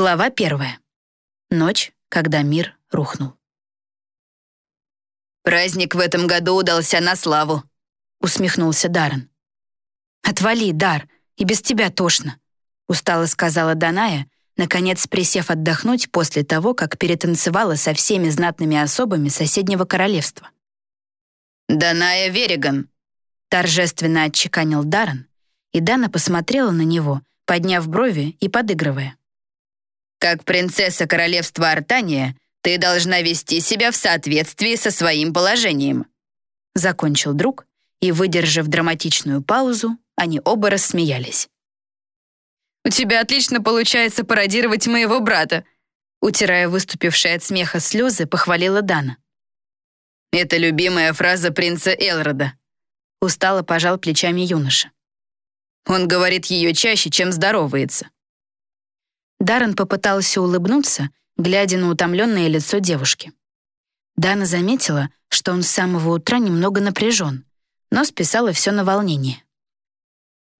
Глава первая. Ночь, когда мир рухнул. «Праздник в этом году удался на славу», — усмехнулся Даррен. «Отвали, Дар, и без тебя тошно», — устало сказала Даная, наконец присев отдохнуть после того, как перетанцевала со всеми знатными особами соседнего королевства. «Даная Вериган», — торжественно отчеканил Даррен, и Дана посмотрела на него, подняв брови и подыгрывая. Как принцесса королевства Артания, ты должна вести себя в соответствии со своим положением». Закончил друг, и, выдержав драматичную паузу, они оба рассмеялись. «У тебя отлично получается пародировать моего брата», утирая выступившие от смеха слезы, похвалила Дана. «Это любимая фраза принца Элрода», устало пожал плечами юноша. Он говорит ее чаще, чем здоровается. Даррен попытался улыбнуться, глядя на утомленное лицо девушки. Дана заметила, что он с самого утра немного напряжен, но списала все на волнение.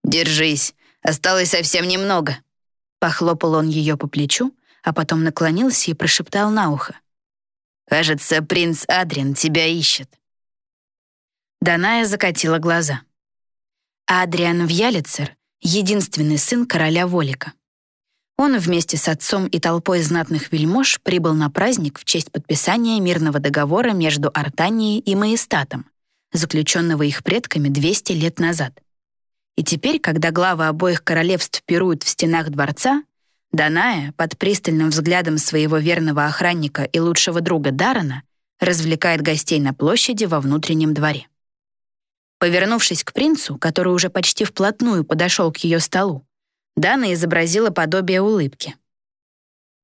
«Держись, осталось совсем немного», — похлопал он ее по плечу, а потом наклонился и прошептал на ухо. «Кажется, принц Адриан тебя ищет». Даная закатила глаза. Адриан Вьялицер — единственный сын короля Волика. Он вместе с отцом и толпой знатных вельмож прибыл на праздник в честь подписания мирного договора между Артанией и Маестатом, заключенного их предками 200 лет назад. И теперь, когда главы обоих королевств пируют в стенах дворца, Даная, под пристальным взглядом своего верного охранника и лучшего друга Дарана, развлекает гостей на площади во внутреннем дворе. Повернувшись к принцу, который уже почти вплотную подошел к ее столу, Дана изобразила подобие улыбки.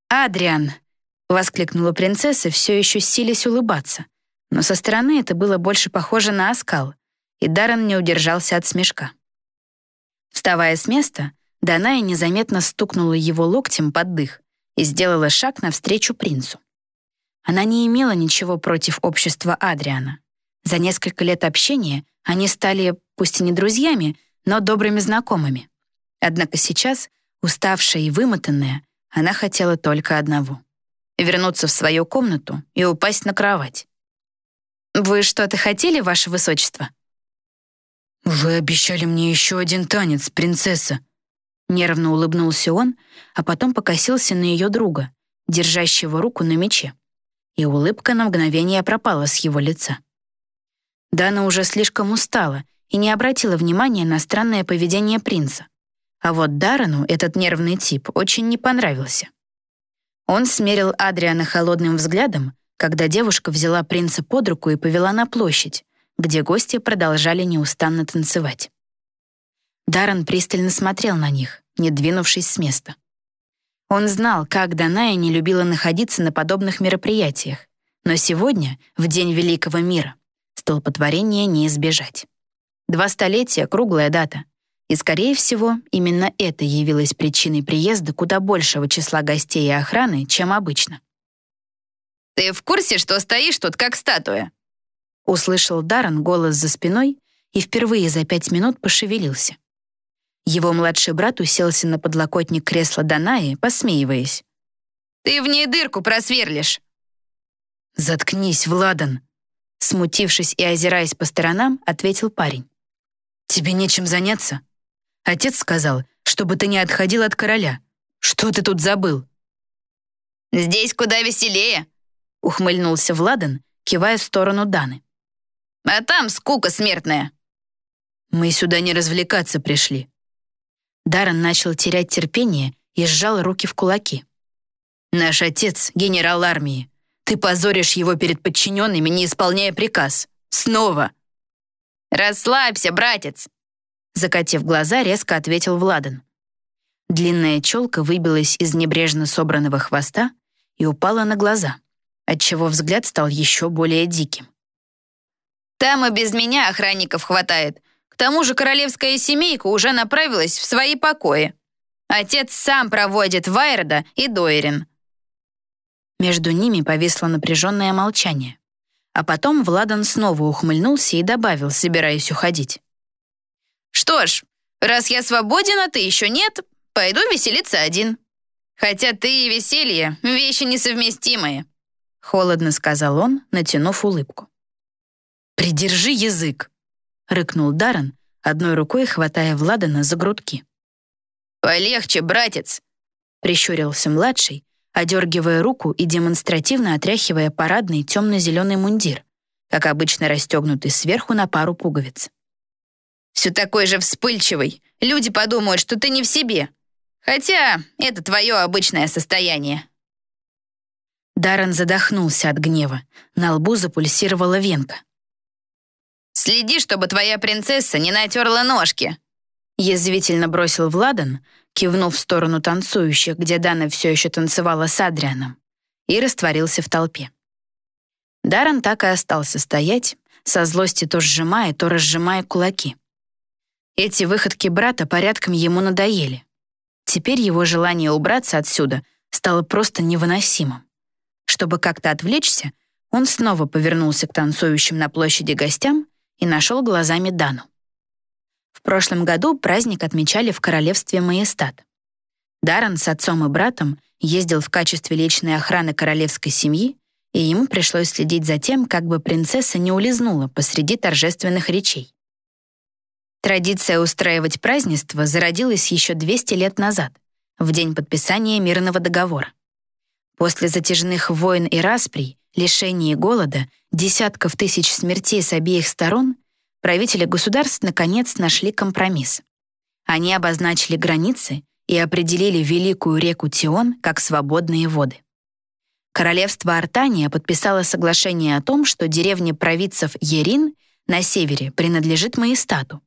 «Адриан!» — воскликнула принцесса, все еще силясь улыбаться. Но со стороны это было больше похоже на оскал, и Даррен не удержался от смешка. Вставая с места, Даная незаметно стукнула его локтем под дых и сделала шаг навстречу принцу. Она не имела ничего против общества Адриана. За несколько лет общения они стали, пусть и не друзьями, но добрыми знакомыми. Однако сейчас, уставшая и вымотанная, она хотела только одного — вернуться в свою комнату и упасть на кровать. «Вы что-то хотели, ваше высочество?» «Вы обещали мне еще один танец, принцесса», Нервно улыбнулся он, а потом покосился на ее друга, держащего руку на мече. И улыбка на мгновение пропала с его лица. Дана уже слишком устала и не обратила внимания на странное поведение принца. А вот Дарану этот нервный тип очень не понравился. Он смерил Адриана холодным взглядом, когда девушка взяла принца под руку и повела на площадь, где гости продолжали неустанно танцевать. Даррен пристально смотрел на них, не двинувшись с места. Он знал, как Даная не любила находиться на подобных мероприятиях, но сегодня, в День Великого Мира, столпотворения не избежать. Два столетия — круглая дата — и, скорее всего, именно это явилось причиной приезда куда большего числа гостей и охраны, чем обычно. «Ты в курсе, что стоишь тут как статуя?» Услышал Даррен голос за спиной и впервые за пять минут пошевелился. Его младший брат уселся на подлокотник кресла Данаи, посмеиваясь. «Ты в ней дырку просверлишь!» «Заткнись, Владан!» Смутившись и озираясь по сторонам, ответил парень. «Тебе нечем заняться?» Отец сказал, чтобы ты не отходил от короля. Что ты тут забыл?» «Здесь куда веселее», — ухмыльнулся Владан, кивая в сторону Даны. «А там скука смертная». «Мы сюда не развлекаться пришли». Даррен начал терять терпение и сжал руки в кулаки. «Наш отец — генерал армии. Ты позоришь его перед подчиненными, не исполняя приказ. Снова!» «Расслабься, братец!» Закатив глаза, резко ответил Владан. Длинная челка выбилась из небрежно собранного хвоста и упала на глаза, отчего взгляд стал еще более диким. «Там и без меня охранников хватает. К тому же королевская семейка уже направилась в свои покои. Отец сам проводит Вайерда и Дойрин». Между ними повисло напряженное молчание. А потом Владан снова ухмыльнулся и добавил, собираясь уходить. Что ж, раз я свободен, а ты еще нет, пойду веселиться один. Хотя ты и веселье — вещи несовместимые», — холодно сказал он, натянув улыбку. «Придержи язык!» — рыкнул Даррен, одной рукой хватая Владана за грудки. «Полегче, братец!» — прищурился младший, одергивая руку и демонстративно отряхивая парадный темно-зеленый мундир, как обычно расстегнутый сверху на пару пуговиц. «Все такой же вспыльчивый. Люди подумают, что ты не в себе. Хотя это твое обычное состояние». Даррен задохнулся от гнева. На лбу запульсировала венка. «Следи, чтобы твоя принцесса не натерла ножки!» Язвительно бросил Владан, кивнув в сторону танцующих, где Дана все еще танцевала с Адрианом, и растворился в толпе. Даррен так и остался стоять, со злости то сжимая, то разжимая кулаки. Эти выходки брата порядком ему надоели. Теперь его желание убраться отсюда стало просто невыносимым. Чтобы как-то отвлечься, он снова повернулся к танцующим на площади гостям и нашел глазами Дану. В прошлом году праздник отмечали в королевстве Маестат. Даррен с отцом и братом ездил в качестве личной охраны королевской семьи, и ему пришлось следить за тем, как бы принцесса не улизнула посреди торжественных речей. Традиция устраивать празднество зародилась еще 200 лет назад, в день подписания мирного договора. После затяжных войн и расприй, лишений и голода, десятков тысяч смертей с обеих сторон, правители государств наконец нашли компромисс. Они обозначили границы и определили великую реку Тион как свободные воды. Королевство Артания подписало соглашение о том, что деревня провидцев Ерин на севере принадлежит Маестату,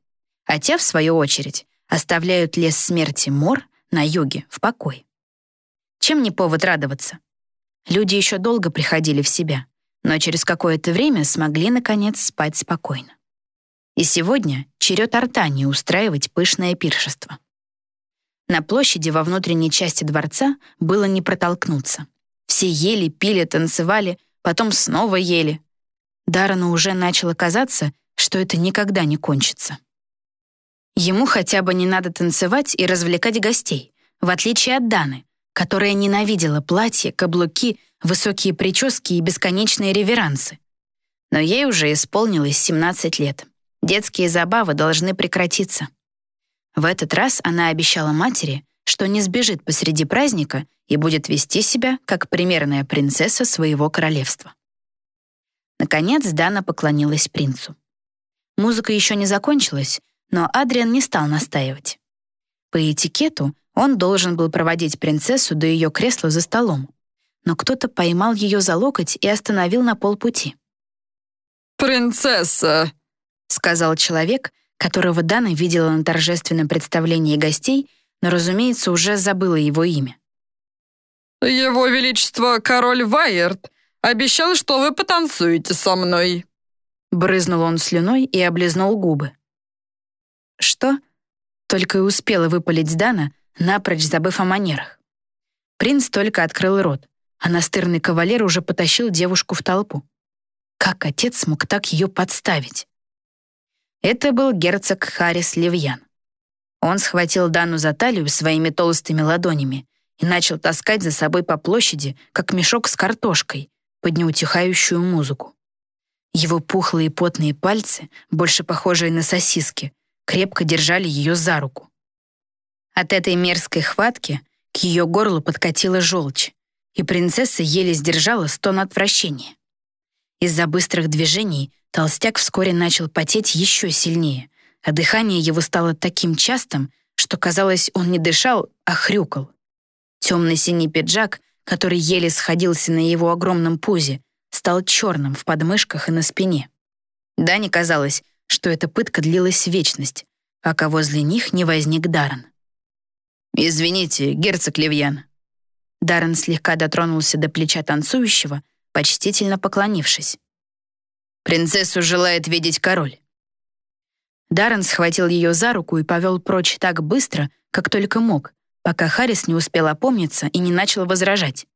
а те, в свою очередь, оставляют лес смерти Мор на юге в покой. Чем не повод радоваться? Люди еще долго приходили в себя, но через какое-то время смогли, наконец, спать спокойно. И сегодня черед Артании устраивать пышное пиршество. На площади во внутренней части дворца было не протолкнуться. Все ели, пили, танцевали, потом снова ели. Дарану уже начало казаться, что это никогда не кончится. Ему хотя бы не надо танцевать и развлекать гостей, в отличие от Даны, которая ненавидела платья, каблуки, высокие прически и бесконечные реверансы. Но ей уже исполнилось 17 лет. Детские забавы должны прекратиться. В этот раз она обещала матери, что не сбежит посреди праздника и будет вести себя как примерная принцесса своего королевства. Наконец Дана поклонилась принцу. Музыка еще не закончилась, но Адриан не стал настаивать. По этикету он должен был проводить принцессу до ее кресла за столом, но кто-то поймал ее за локоть и остановил на полпути. «Принцесса!» — сказал человек, которого Дана видела на торжественном представлении гостей, но, разумеется, уже забыла его имя. «Его Величество король Вайерт обещал, что вы потанцуете со мной». Брызнул он слюной и облизнул губы. «Что?» Только и успела выпалить Дана, напрочь забыв о манерах. Принц только открыл рот, а настырный кавалер уже потащил девушку в толпу. Как отец смог так ее подставить? Это был герцог Харрис Левьян. Он схватил Дану за талию своими толстыми ладонями и начал таскать за собой по площади, как мешок с картошкой, под неутихающую музыку. Его пухлые потные пальцы, больше похожие на сосиски, крепко держали ее за руку. От этой мерзкой хватки к ее горлу подкатила желчь, и принцесса еле сдержала стон отвращения. Из-за быстрых движений толстяк вскоре начал потеть еще сильнее, а дыхание его стало таким частым, что, казалось, он не дышал, а хрюкал. Темный синий пиджак, который еле сходился на его огромном пузе, стал черным в подмышках и на спине. Дане казалось, что эта пытка длилась вечность, пока возле них не возник Даррен. «Извините, герцог Левьян». Даррен слегка дотронулся до плеча танцующего, почтительно поклонившись. «Принцессу желает видеть король». Даррен схватил ее за руку и повел прочь так быстро, как только мог, пока Харрис не успел опомниться и не начал возражать.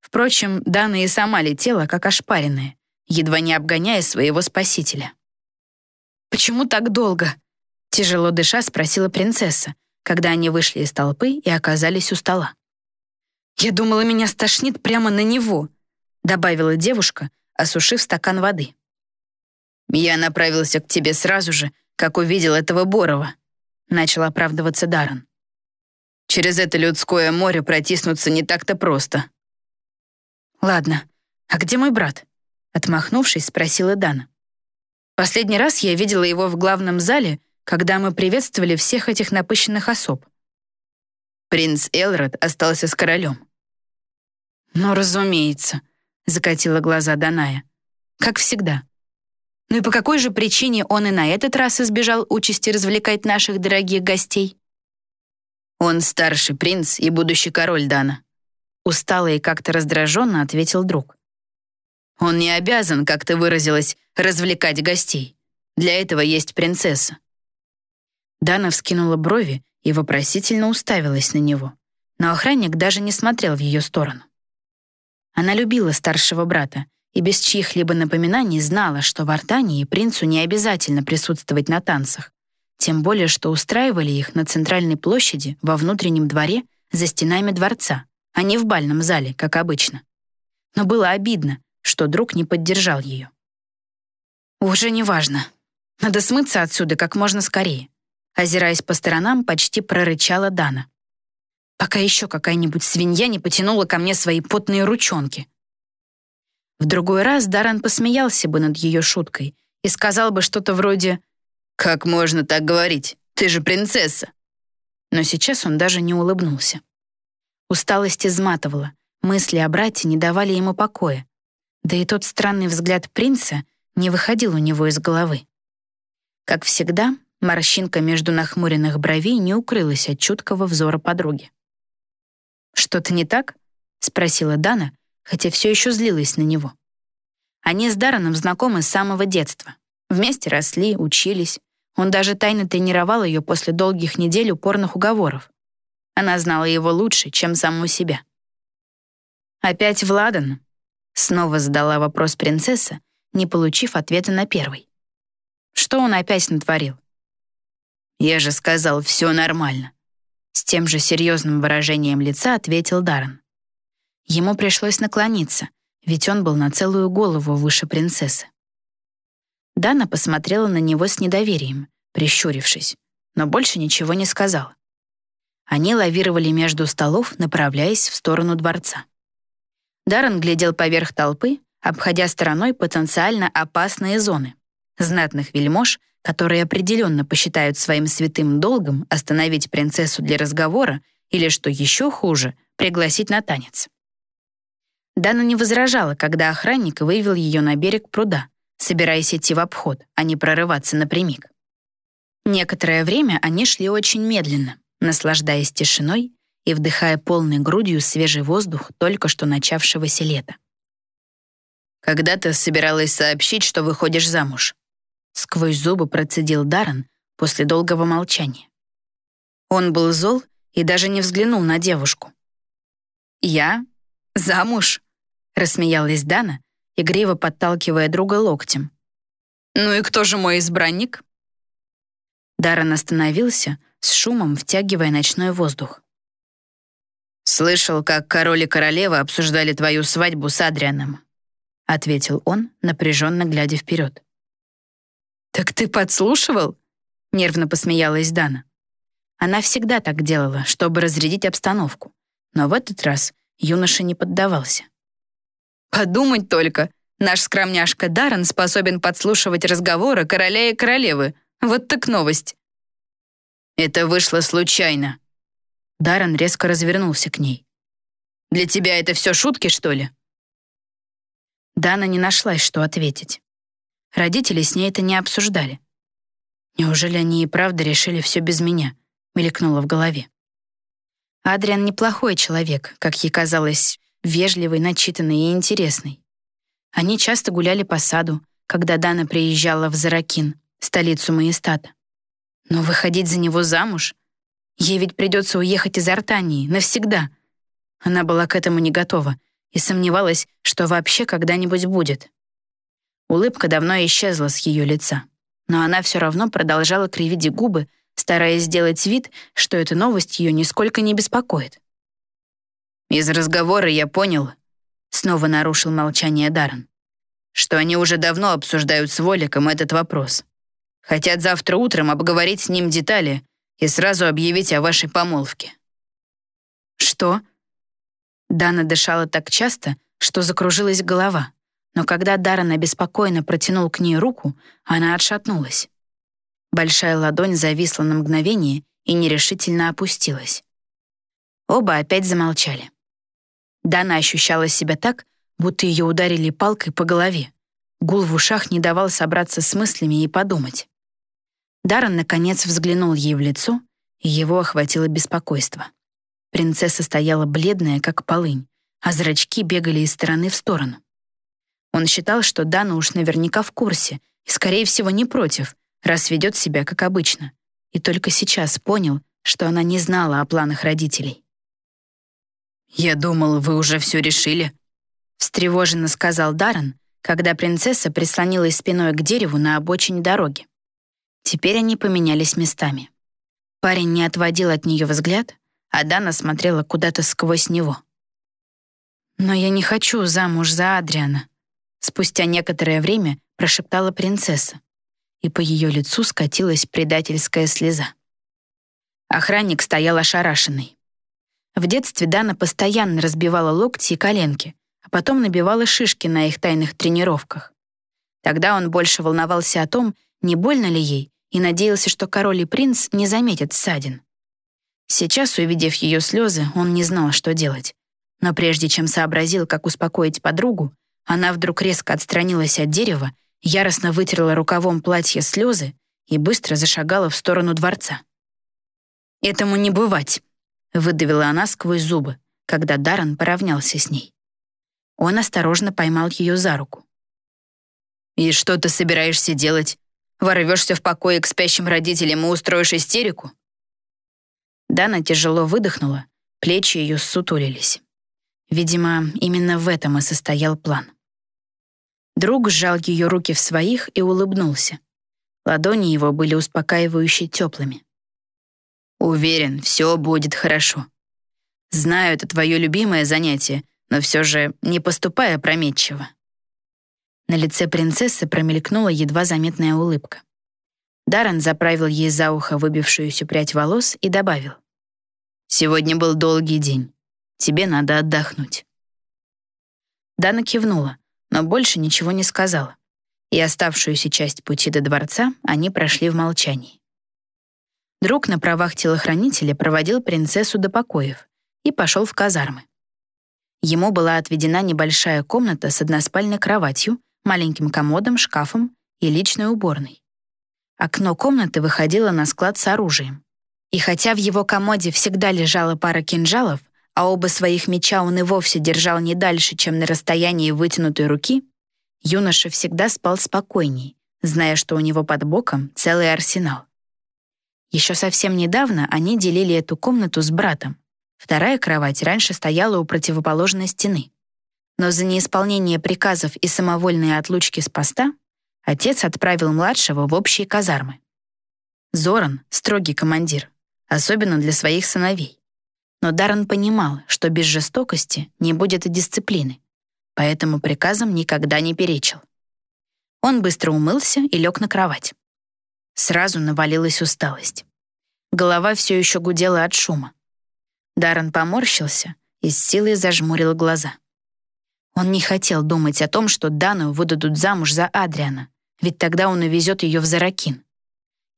Впрочем, Дана и сама летела, как ошпаренная, едва не обгоняя своего спасителя. «Почему так долго?» — тяжело дыша спросила принцесса, когда они вышли из толпы и оказались у стола. «Я думала, меня стошнит прямо на него», — добавила девушка, осушив стакан воды. «Я направился к тебе сразу же, как увидел этого Борова», — начал оправдываться Даррен. «Через это людское море протиснуться не так-то просто». «Ладно, а где мой брат?» — отмахнувшись, спросила Дана. «Последний раз я видела его в главном зале, когда мы приветствовали всех этих напыщенных особ». Принц Элрод остался с королем. «Ну, разумеется», — закатила глаза Даная. «Как всегда. Ну и по какой же причине он и на этот раз избежал участи развлекать наших дорогих гостей?» «Он старший принц и будущий король Дана», — устало и как-то раздраженно ответил друг. «Он не обязан, как ты выразилась, развлекать гостей. Для этого есть принцесса». Дана вскинула брови и вопросительно уставилась на него, но охранник даже не смотрел в ее сторону. Она любила старшего брата и без чьих-либо напоминаний знала, что в Артании принцу не обязательно присутствовать на танцах, тем более что устраивали их на центральной площади во внутреннем дворе за стенами дворца, а не в бальном зале, как обычно. Но было обидно, что друг не поддержал ее. «Уже не важно. Надо смыться отсюда как можно скорее», озираясь по сторонам, почти прорычала Дана пока еще какая-нибудь свинья не потянула ко мне свои потные ручонки. В другой раз Даран посмеялся бы над ее шуткой и сказал бы что-то вроде «Как можно так говорить? Ты же принцесса!» Но сейчас он даже не улыбнулся. Усталость изматывала, мысли о брате не давали ему покоя. Да и тот странный взгляд принца не выходил у него из головы. Как всегда, морщинка между нахмуренных бровей не укрылась от чуткого взора подруги. «Что-то не так?» — спросила Дана, хотя все еще злилась на него. Они с Дараном знакомы с самого детства. Вместе росли, учились. Он даже тайно тренировал ее после долгих недель упорных уговоров. Она знала его лучше, чем саму себя. «Опять Владан?» — снова задала вопрос принцесса, не получив ответа на первый. «Что он опять натворил?» «Я же сказал, все нормально», с тем же серьезным выражением лица ответил Даррен. Ему пришлось наклониться, ведь он был на целую голову выше принцессы. Дана посмотрела на него с недоверием, прищурившись, но больше ничего не сказала. Они лавировали между столов, направляясь в сторону дворца. Даррен глядел поверх толпы, обходя стороной потенциально опасные зоны. Знатных вельмож, которые определенно посчитают своим святым долгом остановить принцессу для разговора или, что еще хуже, пригласить на танец. Дана не возражала, когда охранник вывел ее на берег пруда, собираясь идти в обход, а не прорываться напрямик. Некоторое время они шли очень медленно, наслаждаясь тишиной и вдыхая полной грудью свежий воздух только что начавшегося лета. «Когда ты собиралась сообщить, что выходишь замуж?» Сквозь зубы процедил Даррен после долгого молчания. Он был зол и даже не взглянул на девушку. «Я? Замуж?» — рассмеялась Дана, игриво подталкивая друга локтем. «Ну и кто же мой избранник?» Даррен остановился, с шумом втягивая ночной воздух. «Слышал, как король и королева обсуждали твою свадьбу с Адрианом», — ответил он, напряженно глядя вперед. «Так ты подслушивал?» — нервно посмеялась Дана. Она всегда так делала, чтобы разрядить обстановку. Но в этот раз юноша не поддавался. «Подумать только, наш скромняшка Даррен способен подслушивать разговоры короля и королевы. Вот так новость». «Это вышло случайно». Даррен резко развернулся к ней. «Для тебя это все шутки, что ли?» Дана не нашлась, что ответить. Родители с ней это не обсуждали. Неужели они и правда решили все без меня? Мелькнуло в голове. Адриан неплохой человек, как ей казалось, вежливый, начитанный и интересный. Они часто гуляли по саду, когда Дана приезжала в Заракин, столицу Маестата. Но выходить за него замуж? Ей ведь придется уехать из Артании навсегда. Она была к этому не готова и сомневалась, что вообще когда-нибудь будет. Улыбка давно исчезла с ее лица, но она все равно продолжала кривить губы, стараясь сделать вид, что эта новость ее нисколько не беспокоит. Из разговора я понял, снова нарушил молчание Даррен, что они уже давно обсуждают с Воликом этот вопрос. Хотят завтра утром обговорить с ним детали и сразу объявить о вашей помолвке. Что? Дана дышала так часто, что закружилась голова, но когда Даррен обеспокоенно протянул к ней руку, она отшатнулась. Большая ладонь зависла на мгновение и нерешительно опустилась. Оба опять замолчали. Дана ощущала себя так, будто ее ударили палкой по голове. Гул в ушах не давал собраться с мыслями и подумать. Даррен, наконец, взглянул ей в лицо, и его охватило беспокойство. Принцесса стояла бледная, как полынь, а зрачки бегали из стороны в сторону. Он считал, что Дана уж наверняка в курсе и, скорее всего, не против, раз ведет себя как обычно, и только сейчас понял, что она не знала о планах родителей. «Я думал, вы уже все решили», — встревоженно сказал Даррен, когда принцесса прислонилась спиной к дереву на обочине дороги. Теперь они поменялись местами. Парень не отводил от нее взгляд, а Дана смотрела куда-то сквозь него. «Но я не хочу замуж за Адриана», — спустя некоторое время прошептала принцесса, и по ее лицу скатилась предательская слеза. Охранник стоял ошарашенный. В детстве Дана постоянно разбивала локти и коленки, а потом набивала шишки на их тайных тренировках. Тогда он больше волновался о том, не больно ли ей, и надеялся, что король и принц не заметят ссадин. Сейчас, увидев ее слезы, он не знал, что делать. Но прежде чем сообразил, как успокоить подругу, она вдруг резко отстранилась от дерева, яростно вытерла рукавом платье слезы и быстро зашагала в сторону дворца. «Этому не бывать», — выдавила она сквозь зубы, когда Даррен поравнялся с ней. Он осторожно поймал ее за руку. «И что ты собираешься делать? Ворвешься в покое к спящим родителям и устроишь истерику?» Дана тяжело выдохнула, плечи ее ссутулились. Видимо, именно в этом и состоял план. Друг сжал ее руки в своих и улыбнулся. Ладони его были успокаивающе теплыми. «Уверен, все будет хорошо. Знаю, это твое любимое занятие, но все же не поступай опрометчиво». На лице принцессы промелькнула едва заметная улыбка. Даррен заправил ей за ухо выбившуюся прядь волос и добавил. «Сегодня был долгий день. Тебе надо отдохнуть». Дана кивнула, но больше ничего не сказала, и оставшуюся часть пути до дворца они прошли в молчании. Друг на правах телохранителя проводил принцессу до покоев и пошел в казармы. Ему была отведена небольшая комната с односпальной кроватью, маленьким комодом, шкафом и личной уборной. Окно комнаты выходило на склад с оружием. И хотя в его комоде всегда лежала пара кинжалов, а оба своих меча он и вовсе держал не дальше, чем на расстоянии вытянутой руки, юноша всегда спал спокойней, зная, что у него под боком целый арсенал. Еще совсем недавно они делили эту комнату с братом. Вторая кровать раньше стояла у противоположной стены но за неисполнение приказов и самовольные отлучки с поста отец отправил младшего в общие казармы. Зоран — строгий командир, особенно для своих сыновей. Но Даррен понимал, что без жестокости не будет и дисциплины, поэтому приказам никогда не перечил. Он быстро умылся и лег на кровать. Сразу навалилась усталость. Голова все еще гудела от шума. Даррен поморщился и с силой зажмурил глаза. Он не хотел думать о том, что Дану выдадут замуж за Адриана, ведь тогда он увезет ее в Заракин.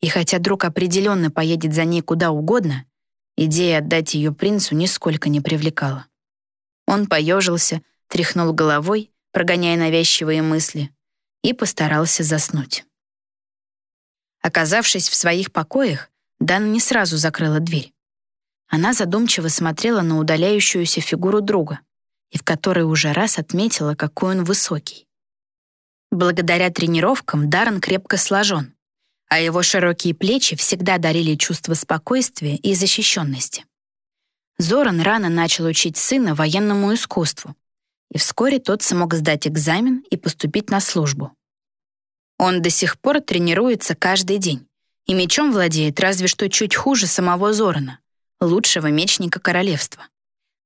И хотя друг определенно поедет за ней куда угодно, идея отдать ее принцу нисколько не привлекала. Он поежился, тряхнул головой, прогоняя навязчивые мысли, и постарался заснуть. Оказавшись в своих покоях, Дана не сразу закрыла дверь. Она задумчиво смотрела на удаляющуюся фигуру друга — и в которой уже раз отметила, какой он высокий. Благодаря тренировкам Даррен крепко сложен, а его широкие плечи всегда дарили чувство спокойствия и защищенности. Зоран рано начал учить сына военному искусству, и вскоре тот смог сдать экзамен и поступить на службу. Он до сих пор тренируется каждый день, и мечом владеет разве что чуть хуже самого Зорана, лучшего мечника королевства.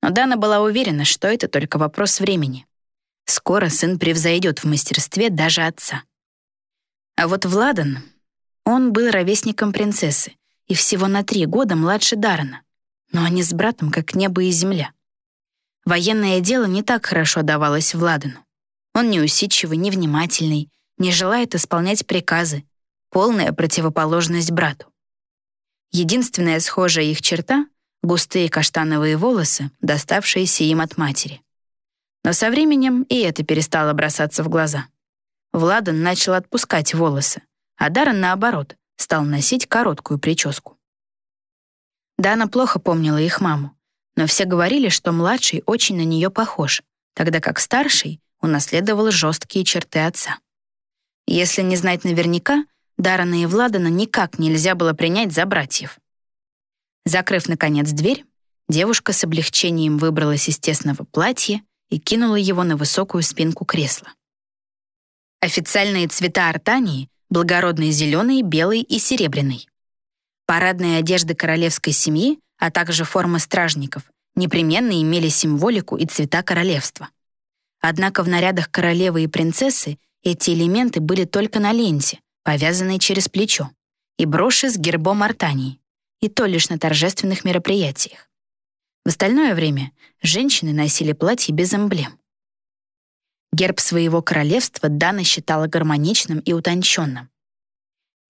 Но Дана была уверена, что это только вопрос времени. Скоро сын превзойдет в мастерстве даже отца. А вот Владан, он был ровесником принцессы и всего на три года младше Дарана, но они с братом как небо и земля. Военное дело не так хорошо давалось Владану. Он неусидчивый, невнимательный, не желает исполнять приказы, полная противоположность брату. Единственная схожая их черта — густые каштановые волосы, доставшиеся им от матери. Но со временем и это перестало бросаться в глаза. Владан начал отпускать волосы, а Даррен, наоборот, стал носить короткую прическу. Дана плохо помнила их маму, но все говорили, что младший очень на нее похож, тогда как старший унаследовал жесткие черты отца. Если не знать наверняка, Дарана и Владана никак нельзя было принять за братьев. Закрыв, наконец, дверь, девушка с облегчением выбралась из тесного платья и кинула его на высокую спинку кресла. Официальные цвета Артании — благородный зеленый, белый и серебряный. Парадные одежды королевской семьи, а также формы стражников, непременно имели символику и цвета королевства. Однако в нарядах королевы и принцессы эти элементы были только на ленте, повязанной через плечо, и броши с гербом Артании, и то лишь на торжественных мероприятиях. В остальное время женщины носили платья без эмблем. Герб своего королевства Дана считала гармоничным и утонченным.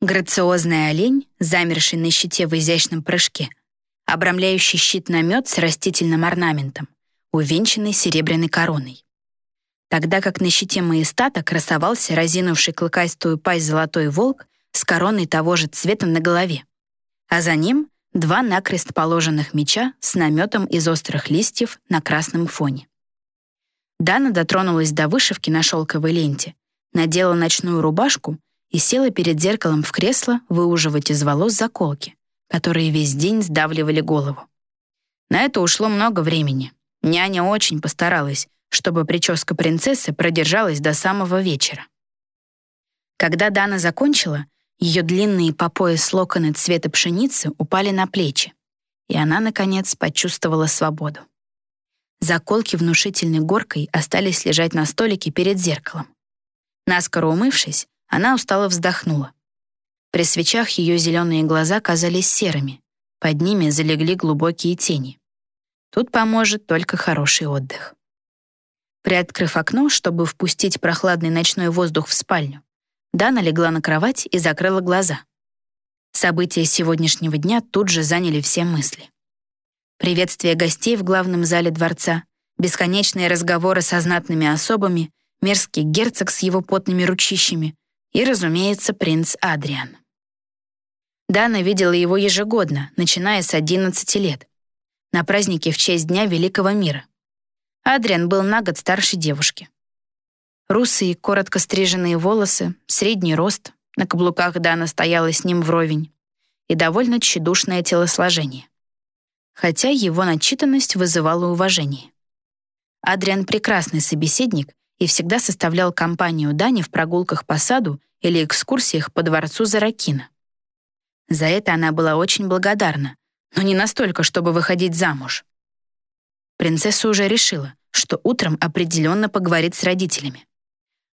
Грациозный олень, замерший на щите в изящном прыжке, обрамляющий щит-намет с растительным орнаментом, увенчанный серебряной короной тогда как на щите маестата красовался разинувший клыкастую пасть золотой волк с короной того же цвета на голове, а за ним два накрест положенных меча с наметом из острых листьев на красном фоне. Дана дотронулась до вышивки на шелковой ленте, надела ночную рубашку и села перед зеркалом в кресло выуживать из волос заколки, которые весь день сдавливали голову. На это ушло много времени. Няня очень постаралась, чтобы прическа принцессы продержалась до самого вечера. Когда Дана закончила, ее длинные по пояс локоны цвета пшеницы упали на плечи, и она, наконец, почувствовала свободу. Заколки внушительной горкой остались лежать на столике перед зеркалом. Наскоро умывшись, она устало вздохнула. При свечах ее зеленые глаза казались серыми, под ними залегли глубокие тени. Тут поможет только хороший отдых. Приоткрыв окно, чтобы впустить прохладный ночной воздух в спальню, Дана легла на кровать и закрыла глаза. События сегодняшнего дня тут же заняли все мысли. Приветствие гостей в главном зале дворца, бесконечные разговоры со знатными особами, мерзкий герцог с его потными ручищами и, разумеется, принц Адриан. Дана видела его ежегодно, начиная с 11 лет, на празднике в честь Дня Великого мира — Адриан был на год старше девушки. Русые, коротко стриженные волосы, средний рост, на каблуках Дана стояла с ним вровень, и довольно тщедушное телосложение. Хотя его начитанность вызывала уважение. Адриан — прекрасный собеседник и всегда составлял компанию Дани в прогулках по саду или экскурсиях по дворцу Заракина. За это она была очень благодарна, но не настолько, чтобы выходить замуж. Принцесса уже решила, что утром определенно поговорит с родителями.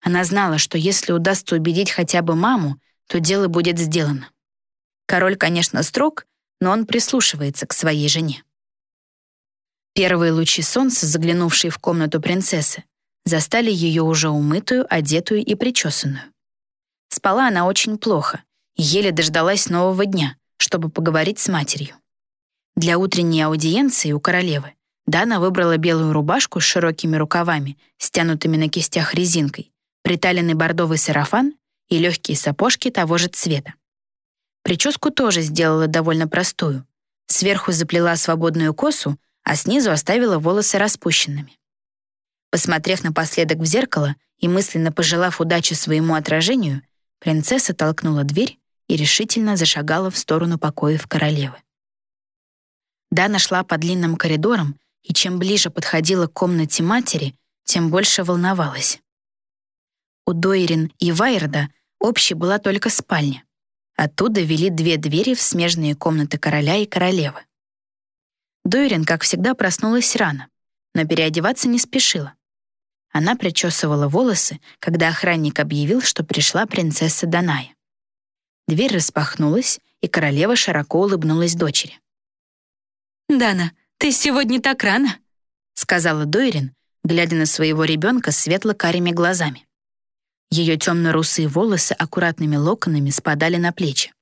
Она знала, что если удастся убедить хотя бы маму, то дело будет сделано. Король, конечно, строг, но он прислушивается к своей жене. Первые лучи солнца, заглянувшие в комнату принцессы, застали ее уже умытую, одетую и причесанную. Спала она очень плохо, еле дождалась нового дня, чтобы поговорить с матерью. Для утренней аудиенции у королевы Дана выбрала белую рубашку с широкими рукавами, стянутыми на кистях резинкой, приталенный бордовый сарафан и легкие сапожки того же цвета. Прическу тоже сделала довольно простую. Сверху заплела свободную косу, а снизу оставила волосы распущенными. Посмотрев напоследок в зеркало и мысленно пожелав удачи своему отражению, принцесса толкнула дверь и решительно зашагала в сторону покоев королевы. Дана шла по длинным коридорам, и чем ближе подходила к комнате матери, тем больше волновалась. У Дойрин и Вайерда общей была только спальня. Оттуда вели две двери в смежные комнаты короля и королевы. Дойрин, как всегда, проснулась рано, но переодеваться не спешила. Она причесывала волосы, когда охранник объявил, что пришла принцесса Даная. Дверь распахнулась, и королева широко улыбнулась дочери. «Дана, ты сегодня так рано», — сказала Дойрин, глядя на своего ребенка светло-карими глазами. Ее темно-русые волосы аккуратными локонами спадали на плечи.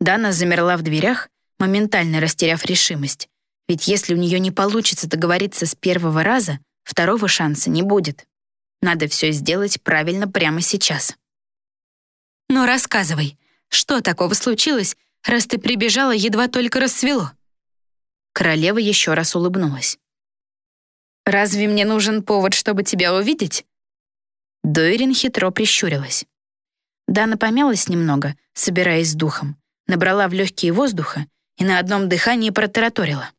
Дана замерла в дверях, моментально растеряв решимость, ведь если у нее не получится договориться с первого раза, второго шанса не будет. Надо все сделать правильно прямо сейчас. «Ну, рассказывай, что такого случилось, раз ты прибежала, едва только рассвело?» Королева еще раз улыбнулась. «Разве мне нужен повод, чтобы тебя увидеть?» Дойрин хитро прищурилась. Дана помялась немного, собираясь с духом, набрала в легкие воздуха и на одном дыхании протараторила.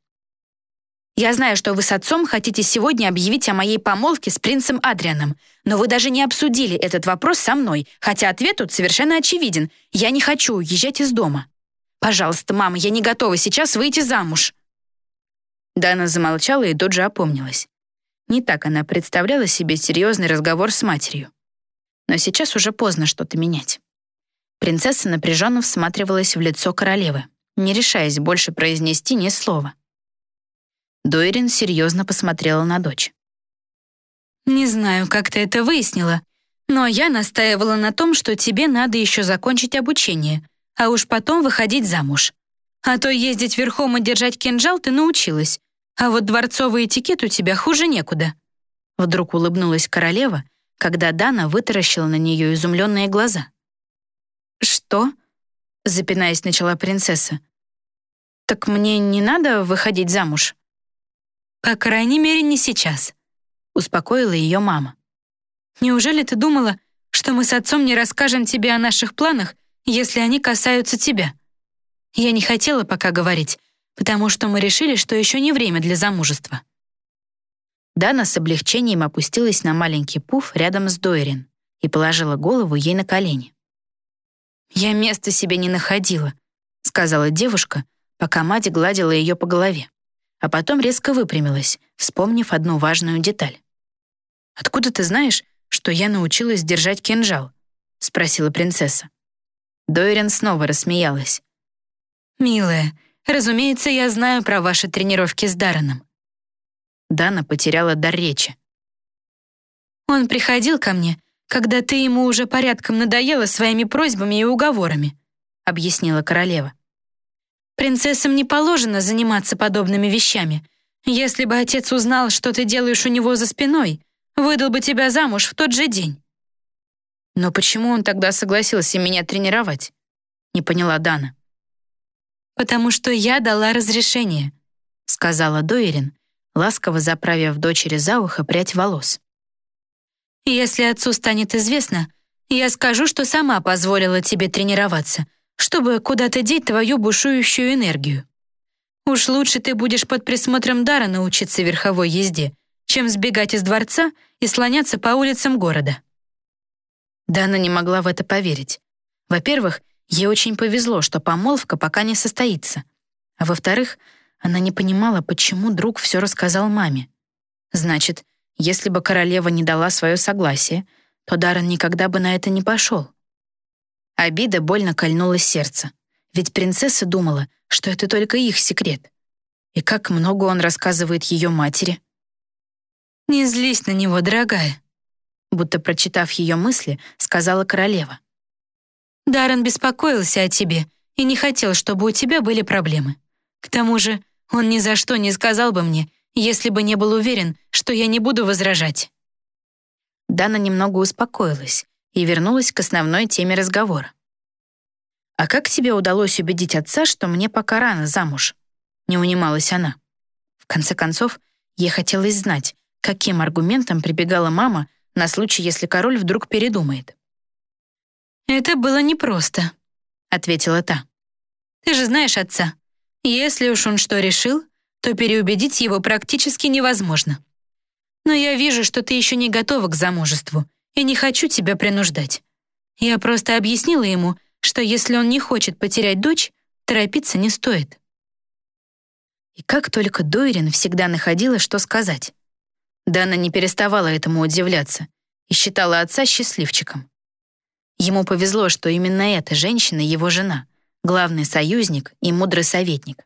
«Я знаю, что вы с отцом хотите сегодня объявить о моей помолвке с принцем Адрианом, но вы даже не обсудили этот вопрос со мной, хотя ответ тут совершенно очевиден. Я не хочу уезжать из дома. Пожалуйста, мама, я не готова сейчас выйти замуж». Дана замолчала и тут же опомнилась. Не так она представляла себе серьезный разговор с матерью. Но сейчас уже поздно что-то менять. Принцесса напряженно всматривалась в лицо королевы, не решаясь больше произнести ни слова. Дойрин серьезно посмотрела на дочь. «Не знаю, как ты это выяснила, но я настаивала на том, что тебе надо еще закончить обучение, а уж потом выходить замуж. А то ездить верхом и держать кинжал ты научилась, а вот дворцовый этикет у тебя хуже некуда». Вдруг улыбнулась королева, когда Дана вытаращила на нее изумленные глаза. «Что?» — запинаясь, начала принцесса. «Так мне не надо выходить замуж?» «По крайней мере, не сейчас», — успокоила ее мама. «Неужели ты думала, что мы с отцом не расскажем тебе о наших планах, если они касаются тебя? Я не хотела пока говорить, потому что мы решили, что еще не время для замужества». Дана с облегчением опустилась на маленький пуф рядом с Дойрин и положила голову ей на колени. «Я места себе не находила», — сказала девушка, пока мать гладила ее по голове, а потом резко выпрямилась, вспомнив одну важную деталь. «Откуда ты знаешь, что я научилась держать кинжал?» — спросила принцесса. Дойрин снова рассмеялась. «Милая, Разумеется, я знаю про ваши тренировки с Дарреном». Дана потеряла дар речи. «Он приходил ко мне, когда ты ему уже порядком надоела своими просьбами и уговорами», объяснила королева. «Принцессам не положено заниматься подобными вещами. Если бы отец узнал, что ты делаешь у него за спиной, выдал бы тебя замуж в тот же день». «Но почему он тогда согласился меня тренировать?» — не поняла Дана. «Потому что я дала разрешение», — сказала Дойрин, ласково заправив дочери за ухо прядь волос. «Если отцу станет известно, я скажу, что сама позволила тебе тренироваться, чтобы куда-то деть твою бушующую энергию. Уж лучше ты будешь под присмотром Дара научиться верховой езде, чем сбегать из дворца и слоняться по улицам города». Дана не могла в это поверить. Во-первых, Ей очень повезло, что помолвка пока не состоится. А во-вторых, она не понимала, почему друг все рассказал маме. Значит, если бы королева не дала свое согласие, то Даррен никогда бы на это не пошел. Обида больно кольнула сердце, ведь принцесса думала, что это только их секрет. И как много он рассказывает ее матери. «Не злись на него, дорогая», будто прочитав ее мысли, сказала королева. Даррен беспокоился о тебе и не хотел, чтобы у тебя были проблемы. К тому же он ни за что не сказал бы мне, если бы не был уверен, что я не буду возражать». Дана немного успокоилась и вернулась к основной теме разговора. «А как тебе удалось убедить отца, что мне пока рано замуж?» Не унималась она. В конце концов, ей хотелось знать, каким аргументом прибегала мама на случай, если король вдруг передумает. «Это было непросто», — ответила та. «Ты же знаешь отца. Если уж он что решил, то переубедить его практически невозможно. Но я вижу, что ты еще не готова к замужеству, и не хочу тебя принуждать. Я просто объяснила ему, что если он не хочет потерять дочь, торопиться не стоит». И как только Дойрин всегда находила, что сказать. Дана не переставала этому удивляться и считала отца счастливчиком. Ему повезло, что именно эта женщина его жена, главный союзник и мудрый советник.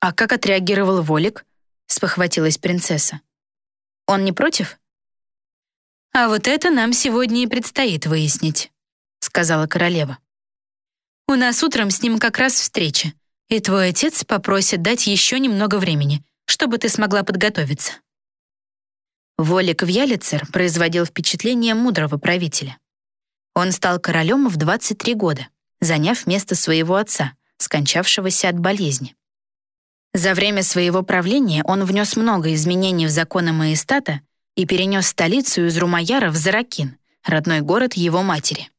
«А как отреагировал Волик?» — спохватилась принцесса. «Он не против?» «А вот это нам сегодня и предстоит выяснить», — сказала королева. «У нас утром с ним как раз встреча, и твой отец попросит дать еще немного времени, чтобы ты смогла подготовиться». Волик Вьялицер производил впечатление мудрого правителя. Он стал королем в 23 года, заняв место своего отца, скончавшегося от болезни. За время своего правления он внес много изменений в законы Маестата и перенес столицу из Румаяра в Заракин, родной город его матери.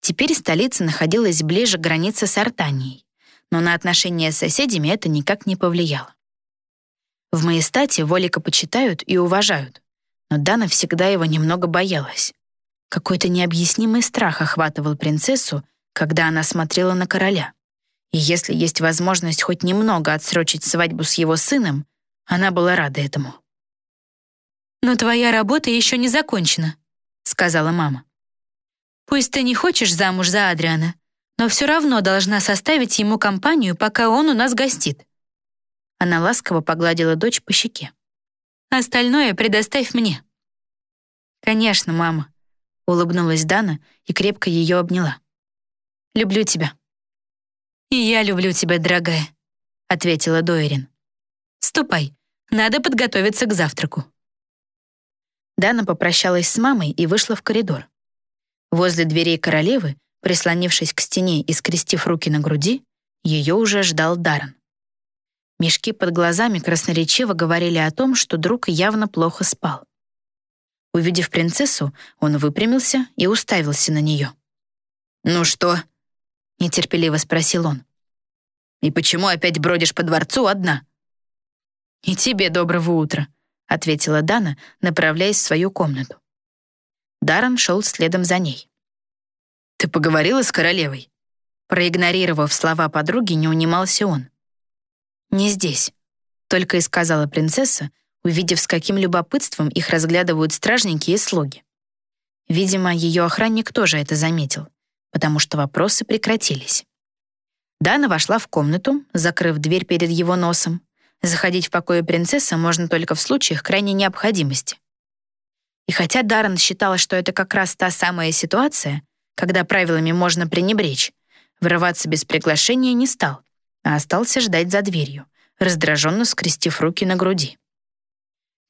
Теперь столица находилась ближе к границе с Артанией, но на отношения с соседями это никак не повлияло. В Маестате Волика почитают и уважают, но Дана всегда его немного боялась. Какой-то необъяснимый страх охватывал принцессу, когда она смотрела на короля. И если есть возможность хоть немного отсрочить свадьбу с его сыном, она была рада этому. «Но твоя работа еще не закончена», — сказала мама. «Пусть ты не хочешь замуж за Адриана, но все равно должна составить ему компанию, пока он у нас гостит». Она ласково погладила дочь по щеке. «Остальное предоставь мне». «Конечно, мама», — улыбнулась Дана и крепко ее обняла. «Люблю тебя». «И я люблю тебя, дорогая», — ответила Дойрин. «Ступай, надо подготовиться к завтраку». Дана попрощалась с мамой и вышла в коридор. Возле дверей королевы, прислонившись к стене и скрестив руки на груди, ее уже ждал Даррен. Мешки под глазами красноречиво говорили о том, что друг явно плохо спал. Увидев принцессу, он выпрямился и уставился на нее. «Ну что?» — нетерпеливо спросил он. «И почему опять бродишь по дворцу одна?» «И тебе доброго утра», ответила Дана, направляясь в свою комнату. Даррен шел следом за ней. «Ты поговорила с королевой?» Проигнорировав слова подруги, не унимался он. «Не здесь», — только и сказала принцесса, увидев, с каким любопытством их разглядывают стражники и слуги. Видимо, ее охранник тоже это заметил, потому что вопросы прекратились. Дана вошла в комнату, закрыв дверь перед его носом, Заходить в покое принцессы можно только в случаях крайней необходимости. И хотя Даррен считала, что это как раз та самая ситуация, когда правилами можно пренебречь, вырываться без приглашения не стал, а остался ждать за дверью, раздраженно скрестив руки на груди.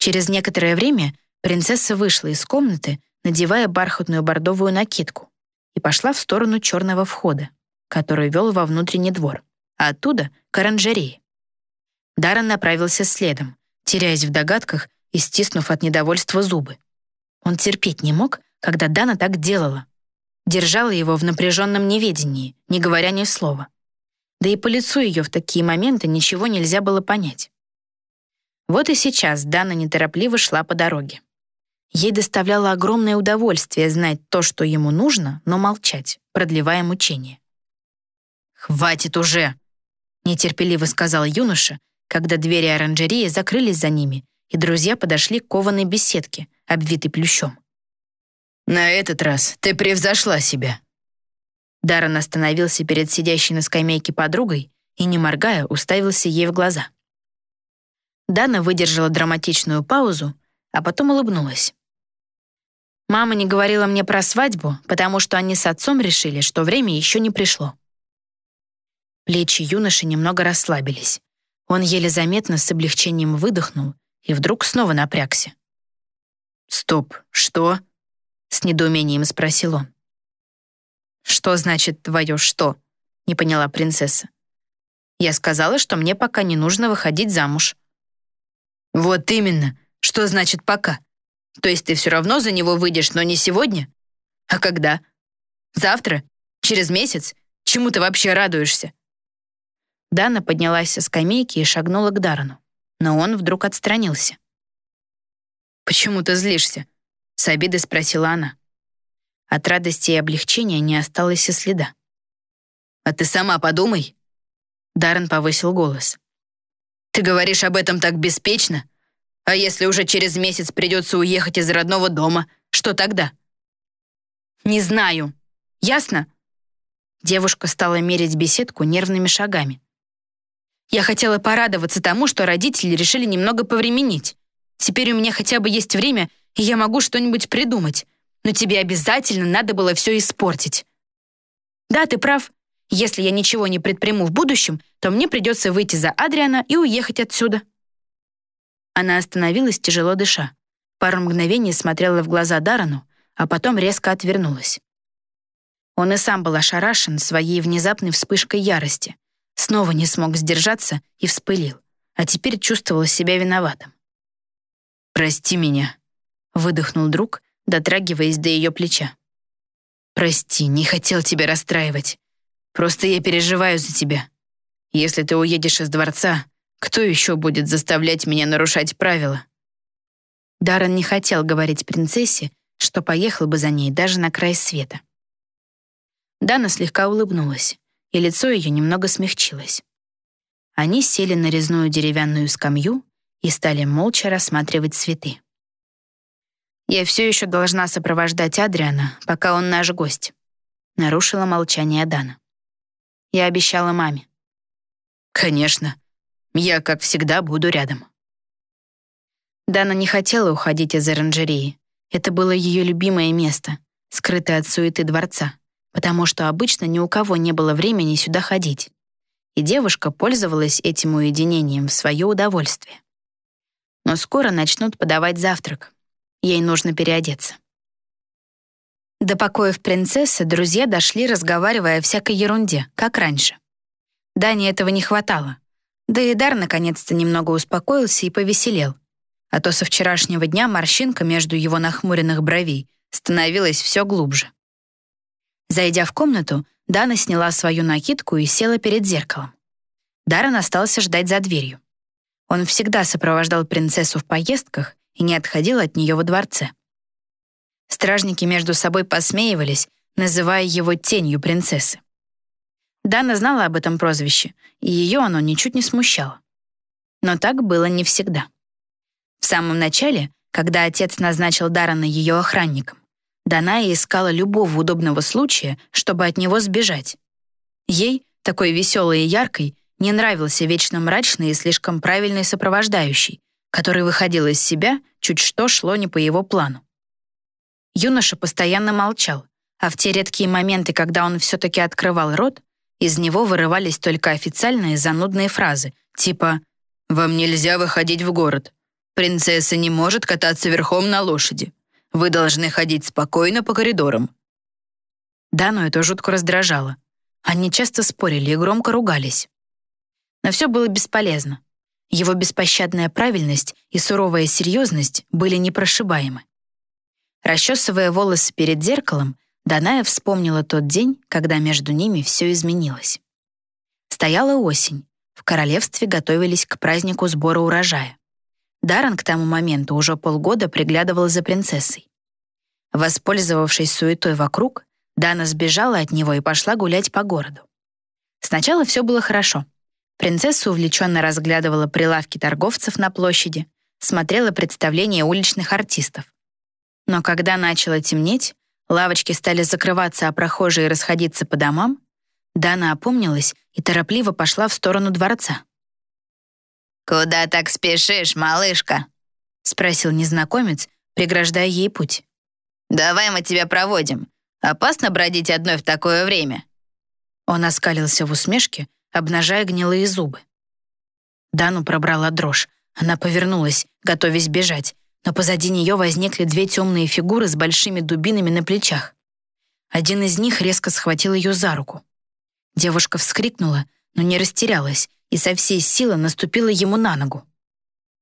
Через некоторое время принцесса вышла из комнаты, надевая бархатную бордовую накидку, и пошла в сторону черного входа, который вел во внутренний двор, а оттуда — к оранжерее. Даррен направился следом, теряясь в догадках и стиснув от недовольства зубы. Он терпеть не мог, когда Дана так делала. Держала его в напряженном неведении, не говоря ни слова. Да и по лицу ее в такие моменты ничего нельзя было понять. Вот и сейчас Дана неторопливо шла по дороге. Ей доставляло огромное удовольствие знать то, что ему нужно, но молчать, продлевая мучение. «Хватит уже!» — нетерпеливо сказал юноша, когда двери оранжереи закрылись за ними, и друзья подошли к кованой беседке, обвитой плющом. «На этот раз ты превзошла себя». Даррен остановился перед сидящей на скамейке подругой и, не моргая, уставился ей в глаза. Дана выдержала драматичную паузу, а потом улыбнулась. «Мама не говорила мне про свадьбу, потому что они с отцом решили, что время еще не пришло». Плечи юноши немного расслабились. Он еле заметно с облегчением выдохнул и вдруг снова напрягся. «Стоп, что?» — с недоумением спросил он. «Что значит твое «что»?» — не поняла принцесса. «Я сказала, что мне пока не нужно выходить замуж». «Вот именно. Что значит «пока»? То есть ты все равно за него выйдешь, но не сегодня? А когда? Завтра? Через месяц? Чему ты вообще радуешься?» Дана поднялась со скамейки и шагнула к Дарану, но он вдруг отстранился. «Почему ты злишься?» — с обидой спросила она. От радости и облегчения не осталось и следа. «А ты сама подумай!» Даррен повысил голос. Ты говоришь об этом так беспечно? А если уже через месяц придется уехать из родного дома, что тогда? Не знаю. Ясно? Девушка стала мерить беседку нервными шагами. Я хотела порадоваться тому, что родители решили немного повременить. Теперь у меня хотя бы есть время, и я могу что-нибудь придумать. Но тебе обязательно надо было все испортить. Да, ты прав. Если я ничего не предприму в будущем, то мне придется выйти за Адриана и уехать отсюда. Она остановилась, тяжело дыша. Пару мгновений смотрела в глаза Дарану, а потом резко отвернулась. Он и сам был ошарашен своей внезапной вспышкой ярости. Снова не смог сдержаться и вспылил, а теперь чувствовал себя виноватым. «Прости меня», — выдохнул друг, дотрагиваясь до ее плеча. «Прости, не хотел тебя расстраивать. Просто я переживаю за тебя. Если ты уедешь из дворца, кто еще будет заставлять меня нарушать правила?» Даррен не хотел говорить принцессе, что поехал бы за ней даже на край света. Дана слегка улыбнулась, и лицо ее немного смягчилось. Они сели на резную деревянную скамью и стали молча рассматривать цветы. «Я все еще должна сопровождать Адриана, пока он наш гость», — нарушила молчание Дана. Я обещала маме. «Конечно. Я, как всегда, буду рядом». Дана не хотела уходить из оранжереи. Это было ее любимое место, скрытое от суеты дворца, потому что обычно ни у кого не было времени сюда ходить. И девушка пользовалась этим уединением в свое удовольствие. Но скоро начнут подавать завтрак. Ей нужно переодеться. До покоев принцессы друзья дошли, разговаривая о всякой ерунде, как раньше. Дане этого не хватало. Да и Дар наконец-то немного успокоился и повеселел. А то со вчерашнего дня морщинка между его нахмуренных бровей становилась все глубже. Зайдя в комнату, Дана сняла свою накидку и села перед зеркалом. Даррен остался ждать за дверью. Он всегда сопровождал принцессу в поездках и не отходил от нее во дворце. Стражники между собой посмеивались, называя его тенью принцессы. Дана знала об этом прозвище, и ее оно ничуть не смущало. Но так было не всегда. В самом начале, когда отец назначил Дарана ее охранником, Даная искала любого удобного случая, чтобы от него сбежать. Ей, такой веселой и яркой, не нравился вечно мрачный и слишком правильный сопровождающий, который выходил из себя, чуть что шло не по его плану. Юноша постоянно молчал, а в те редкие моменты, когда он все-таки открывал рот, из него вырывались только официальные занудные фразы, типа «Вам нельзя выходить в город», «Принцесса не может кататься верхом на лошади», «Вы должны ходить спокойно по коридорам». Дану это жутко раздражало. Они часто спорили и громко ругались. Но все было бесполезно. Его беспощадная правильность и суровая серьезность были непрошибаемы. Расчесывая волосы перед зеркалом, Даная вспомнила тот день, когда между ними все изменилось. Стояла осень. В королевстве готовились к празднику сбора урожая. Даррен к тому моменту уже полгода приглядывал за принцессой. Воспользовавшись суетой вокруг, Дана сбежала от него и пошла гулять по городу. Сначала все было хорошо. Принцесса увлеченно разглядывала прилавки торговцев на площади, смотрела представления уличных артистов. Но когда начало темнеть, лавочки стали закрываться, а прохожие расходиться по домам, Дана опомнилась и торопливо пошла в сторону дворца. «Куда так спешишь, малышка?» — спросил незнакомец, преграждая ей путь. «Давай мы тебя проводим. Опасно бродить одной в такое время». Он оскалился в усмешке, обнажая гнилые зубы. Дану пробрала дрожь. Она повернулась, готовясь бежать, но позади нее возникли две темные фигуры с большими дубинами на плечах. Один из них резко схватил ее за руку. Девушка вскрикнула, но не растерялась и со всей силы наступила ему на ногу.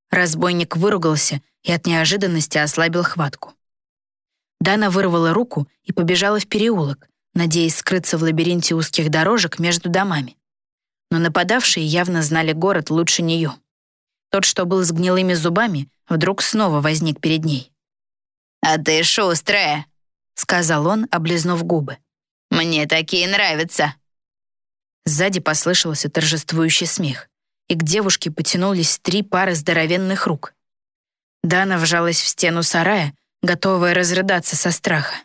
Разбойник выругался и от неожиданности ослабил хватку. Дана вырвала руку и побежала в переулок, надеясь скрыться в лабиринте узких дорожек между домами. Но нападавшие явно знали город лучше нее. Тот, что был с гнилыми зубами, вдруг снова возник перед ней. «А ты шустрая», — сказал он, облизнув губы. «Мне такие нравятся». Сзади послышался торжествующий смех, и к девушке потянулись три пары здоровенных рук. Дана вжалась в стену сарая, готовая разрыдаться со страха.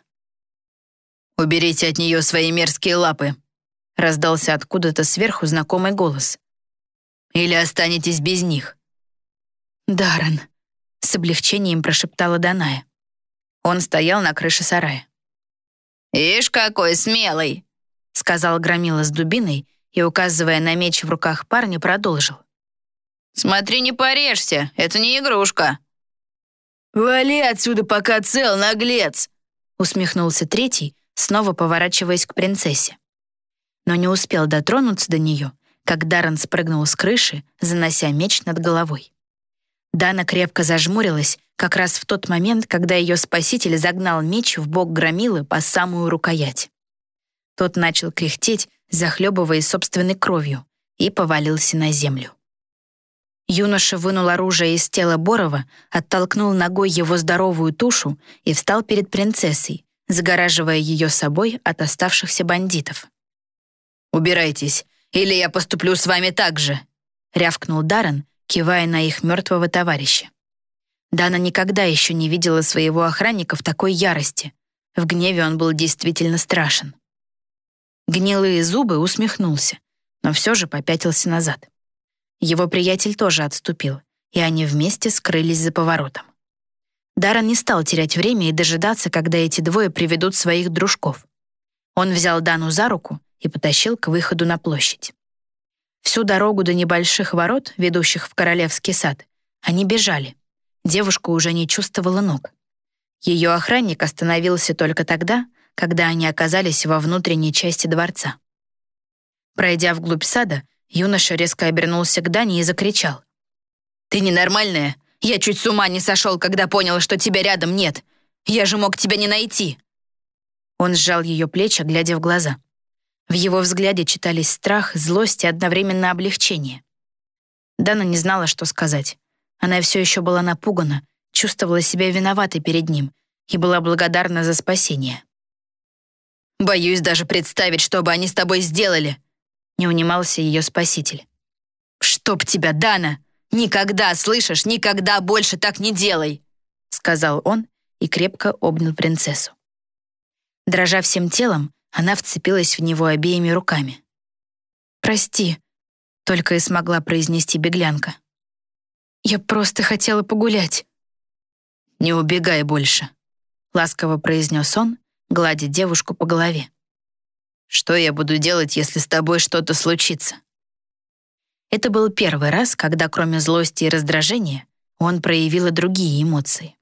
«Уберите от нее свои мерзкие лапы!» раздался откуда-то сверху знакомый голос. «Или останетесь без них!» «Даррен!» — с облегчением прошептала Даная. Он стоял на крыше сарая. «Ишь, какой смелый!» — сказал Громила с дубиной и, указывая на меч в руках парня, продолжил. «Смотри, не порежься, это не игрушка!» «Вали отсюда, пока цел, наглец!» усмехнулся третий, снова поворачиваясь к принцессе. Но не успел дотронуться до нее, как Даррен спрыгнул с крыши, занося меч над головой. Дана крепко зажмурилась как раз в тот момент, когда ее спаситель загнал меч в бок громилы по самую рукоять. Тот начал кряхтеть, захлебываясь собственной кровью, и повалился на землю. Юноша вынул оружие из тела Борова, оттолкнул ногой его здоровую тушу и встал перед принцессой, загораживая ее собой от оставшихся бандитов. «Убирайтесь, или я поступлю с вами так же», — рявкнул Даррен, кивая на их мертвого товарища. Дана никогда еще не видела своего охранника в такой ярости. В гневе он был действительно страшен. Гнилые зубы усмехнулся, но все же попятился назад. Его приятель тоже отступил, и они вместе скрылись за поворотом. Даррен не стал терять время и дожидаться, когда эти двое приведут своих дружков. Он взял Дану за руку и потащил к выходу на площадь. Всю дорогу до небольших ворот, ведущих в Королевский сад, они бежали. Девушка уже не чувствовала ног. Ее охранник остановился только тогда, когда они оказались во внутренней части дворца. Пройдя вглубь сада, Юноша резко обернулся к Дане и закричал. «Ты ненормальная? Я чуть с ума не сошел, когда понял, что тебя рядом нет. Я же мог тебя не найти!» Он сжал ее плечи, глядя в глаза. В его взгляде читались страх, злость и одновременно облегчение. Дана не знала, что сказать. Она все еще была напугана, чувствовала себя виноватой перед ним и была благодарна за спасение. «Боюсь даже представить, что бы они с тобой сделали», не унимался ее спаситель. «Чтоб тебя, Дана! Никогда, слышишь, никогда больше так не делай!» сказал он и крепко обнял принцессу. Дрожа всем телом, она вцепилась в него обеими руками. «Прости», — только и смогла произнести беглянка. «Я просто хотела погулять». «Не убегай больше», — ласково произнес он, гладя девушку по голове. Что я буду делать, если с тобой что-то случится?» Это был первый раз, когда кроме злости и раздражения он проявил и другие эмоции.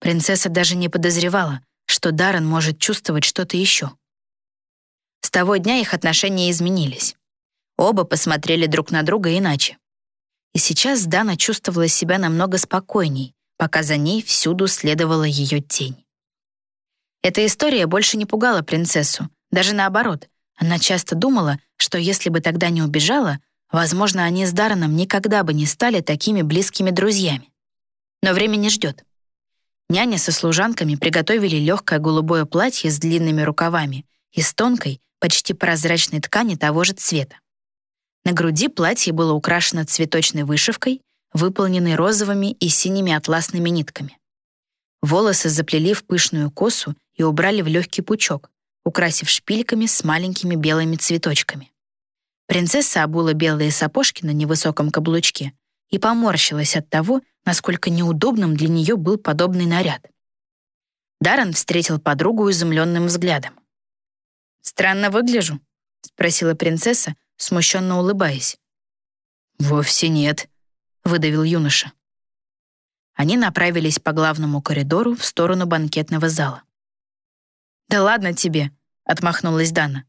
Принцесса даже не подозревала, что Даррен может чувствовать что-то еще. С того дня их отношения изменились. Оба посмотрели друг на друга иначе. И сейчас Дана чувствовала себя намного спокойней, пока за ней всюду следовала ее тень. Эта история больше не пугала принцессу, даже наоборот, она часто думала, что если бы тогда не убежала, возможно, они с Дарреном никогда бы не стали такими близкими друзьями. Но время не ждет. Няня со служанками приготовили легкое голубое платье с длинными рукавами и с тонкой, почти прозрачной ткани того же цвета. На груди платье было украшено цветочной вышивкой, выполненной розовыми и синими атласными нитками. Волосы заплели в пышную косу и убрали в легкий пучок, украсив шпильками с маленькими белыми цветочками. Принцесса обула белые сапожки на невысоком каблучке и поморщилась от того, насколько неудобным для нее был подобный наряд. Даррен встретил подругу изумленным взглядом. «Странно выгляжу?» — спросила принцесса, смущенно улыбаясь. «Вовсе нет», — выдавил юноша. Они направились по главному коридору в сторону банкетного зала. «Да ладно тебе», — отмахнулась Дана.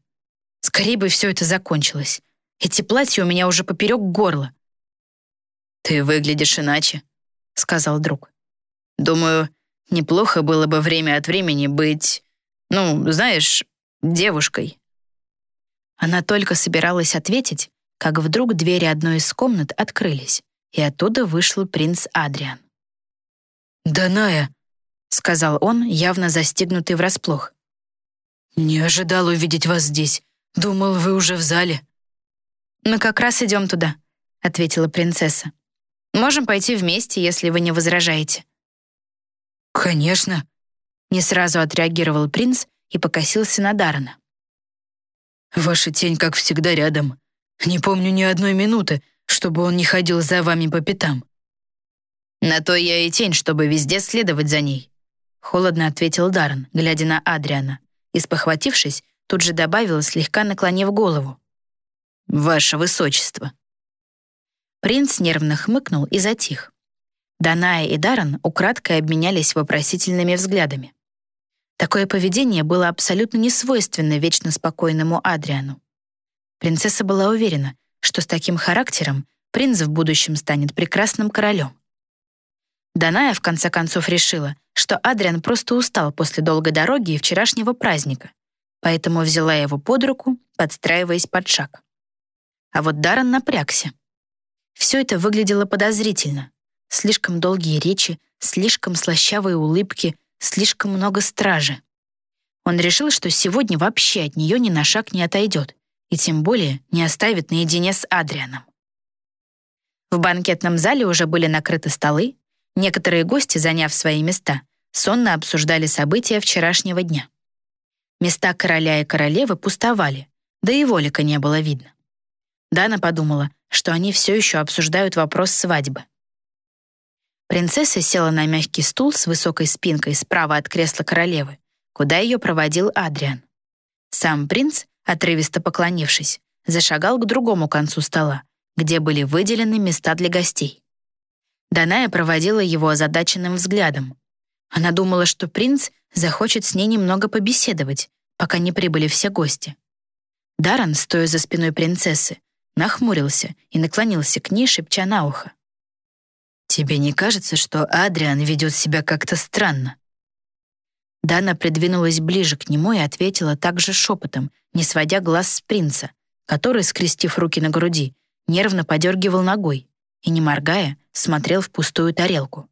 «Скорее бы все это закончилось. Эти платья у меня уже поперек горла». «Ты выглядишь иначе», — сказал друг. «Думаю, неплохо было бы время от времени быть, ну, знаешь, девушкой». Она только собиралась ответить, как вдруг двери одной из комнат открылись, и оттуда вышел принц Адриан. «Даная», — сказал он, явно застигнутый врасплох. «Не ожидал увидеть вас здесь. Думал, вы уже в зале». «Мы как раз идем туда», — ответила принцесса. «Можем пойти вместе, если вы не возражаете». «Конечно», — не сразу отреагировал принц и покосился на Даррена. «Ваша тень, как всегда, рядом. Не помню ни одной минуты, чтобы он не ходил за вами по пятам». «На то я и тень, чтобы везде следовать за ней», — холодно ответил Даррен, глядя на Адриана, и, спохватившись, тут же добавил, слегка наклонив голову. «Ваше высочество». Принц нервно хмыкнул и затих. Даная и Даррен украдкой обменялись вопросительными взглядами. Такое поведение было абсолютно несвойственно вечно спокойному Адриану. Принцесса была уверена, что с таким характером принц в будущем станет прекрасным королем. Даная в конце концов решила, что Адриан просто устал после долгой дороги и вчерашнего праздника, поэтому взяла его под руку, подстраиваясь под шаг. А вот Даррен напрягся. Все это выглядело подозрительно. Слишком долгие речи, слишком слащавые улыбки, слишком много стражи. Он решил, что сегодня вообще от нее ни на шаг не отойдет, и тем более не оставит наедине с Адрианом. В банкетном зале уже были накрыты столы, некоторые гости, заняв свои места, сонно обсуждали события вчерашнего дня. Места короля и королевы пустовали, да и Волика не было видно. Дана подумала, что они все еще обсуждают вопрос свадьбы. Принцесса села на мягкий стул с высокой спинкой справа от кресла королевы, куда ее проводил Адриан. Сам принц, отрывисто поклонившись, зашагал к другому концу стола, где были выделены места для гостей. Даная проводила его озадаченным взглядом. Она думала, что принц захочет с ней немного побеседовать, пока не прибыли все гости. Даран, стоя за спиной принцессы, нахмурился и наклонился к ней, шепча на ухо. «Тебе не кажется, что Адриан ведет себя как-то странно?» Дана придвинулась ближе к нему и ответила также шепотом, не сводя глаз с принца, который, скрестив руки на груди, нервно подергивал ногой и, не моргая, смотрел в пустую тарелку.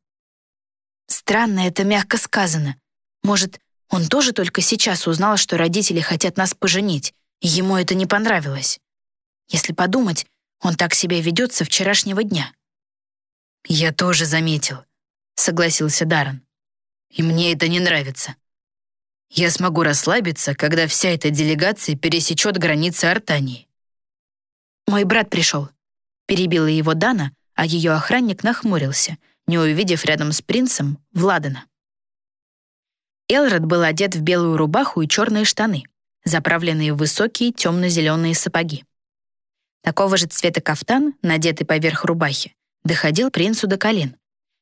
«Странно это мягко сказано. Может, он тоже только сейчас узнал, что родители хотят нас поженить, и ему это не понравилось?» Если подумать, он так себя ведет со вчерашнего дня. «Я тоже заметил», — согласился Даррен. «И мне это не нравится. Я смогу расслабиться, когда вся эта делегация пересечет границы Артании». «Мой брат пришел», — перебила его Дана, а ее охранник нахмурился, не увидев рядом с принцем Владана. Элрод был одет в белую рубаху и черные штаны, заправленные в высокие темно-зеленые сапоги. Такого же цвета кафтан, надетый поверх рубахи, доходил принцу до колен,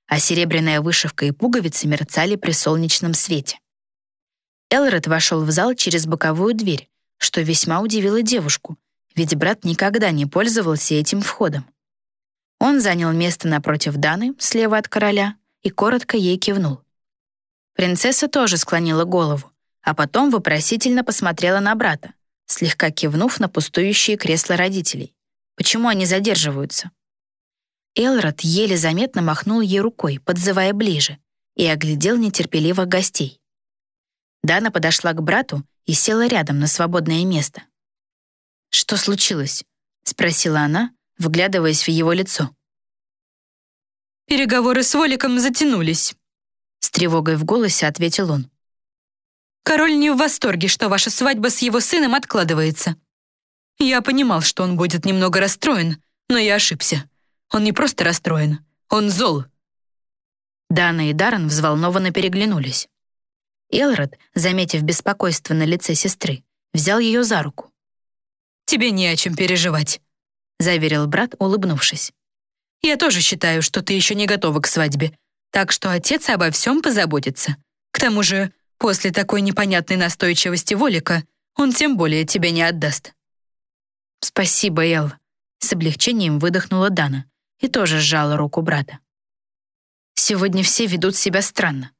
а серебряная вышивка и пуговицы мерцали при солнечном свете. Элред вошел в зал через боковую дверь, что весьма удивило девушку, ведь брат никогда не пользовался этим входом. Он занял место напротив Даны, слева от короля, и коротко ей кивнул. Принцесса тоже склонила голову, а потом вопросительно посмотрела на брата, слегка кивнув на пустующие кресла родителей. Почему они задерживаются? Элрод еле заметно махнул ей рукой, подзывая ближе, и оглядел нетерпеливо гостей. Дана подошла к брату и села рядом на свободное место. «Что случилось?» — спросила она, вглядываясь в его лицо. «Переговоры с Воликом затянулись», — с тревогой в голосе ответил он. Король не в восторге, что ваша свадьба с его сыном откладывается. Я понимал, что он будет немного расстроен, но я ошибся. Он не просто расстроен, он зол». Дана и Даррен взволнованно переглянулись. Элрод, заметив беспокойство на лице сестры, взял ее за руку. «Тебе не о чем переживать», — заверил брат, улыбнувшись. «Я тоже считаю, что ты еще не готова к свадьбе, так что отец обо всем позаботится. К тому же После такой непонятной настойчивости Волика он тем более тебя не отдаст. «Спасибо, Эл», — с облегчением выдохнула Дана и тоже сжала руку брата. «Сегодня все ведут себя странно».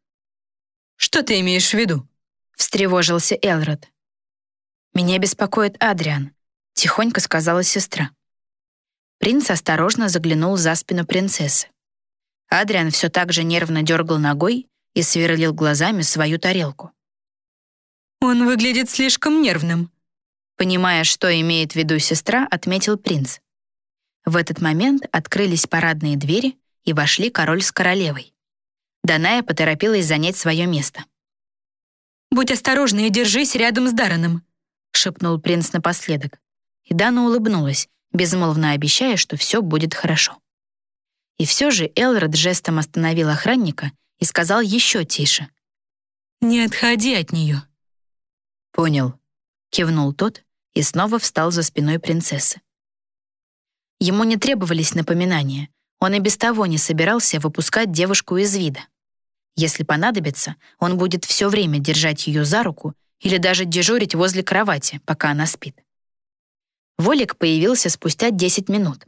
«Что ты имеешь в виду?» — встревожился Элрод. «Меня беспокоит Адриан», — тихонько сказала сестра. Принц осторожно заглянул за спину принцессы. Адриан все так же нервно дергал ногой и сверлил глазами свою тарелку. «Он выглядит слишком нервным», понимая, что имеет в виду сестра, отметил принц. В этот момент открылись парадные двери, и вошли король с королевой. Даная поторопилась занять свое место. «Будь осторожна и держись рядом с Дараном», — шепнул принц напоследок. И Дана улыбнулась, безмолвно обещая, что все будет хорошо. И все же Элрод жестом остановил охранника и сказал еще тише. «Не отходи от нее». «Понял», — кивнул тот и снова встал за спиной принцессы. Ему не требовались напоминания, он и без того не собирался выпускать девушку из вида. Если понадобится, он будет все время держать ее за руку или даже дежурить возле кровати, пока она спит. Волик появился спустя 10 минут,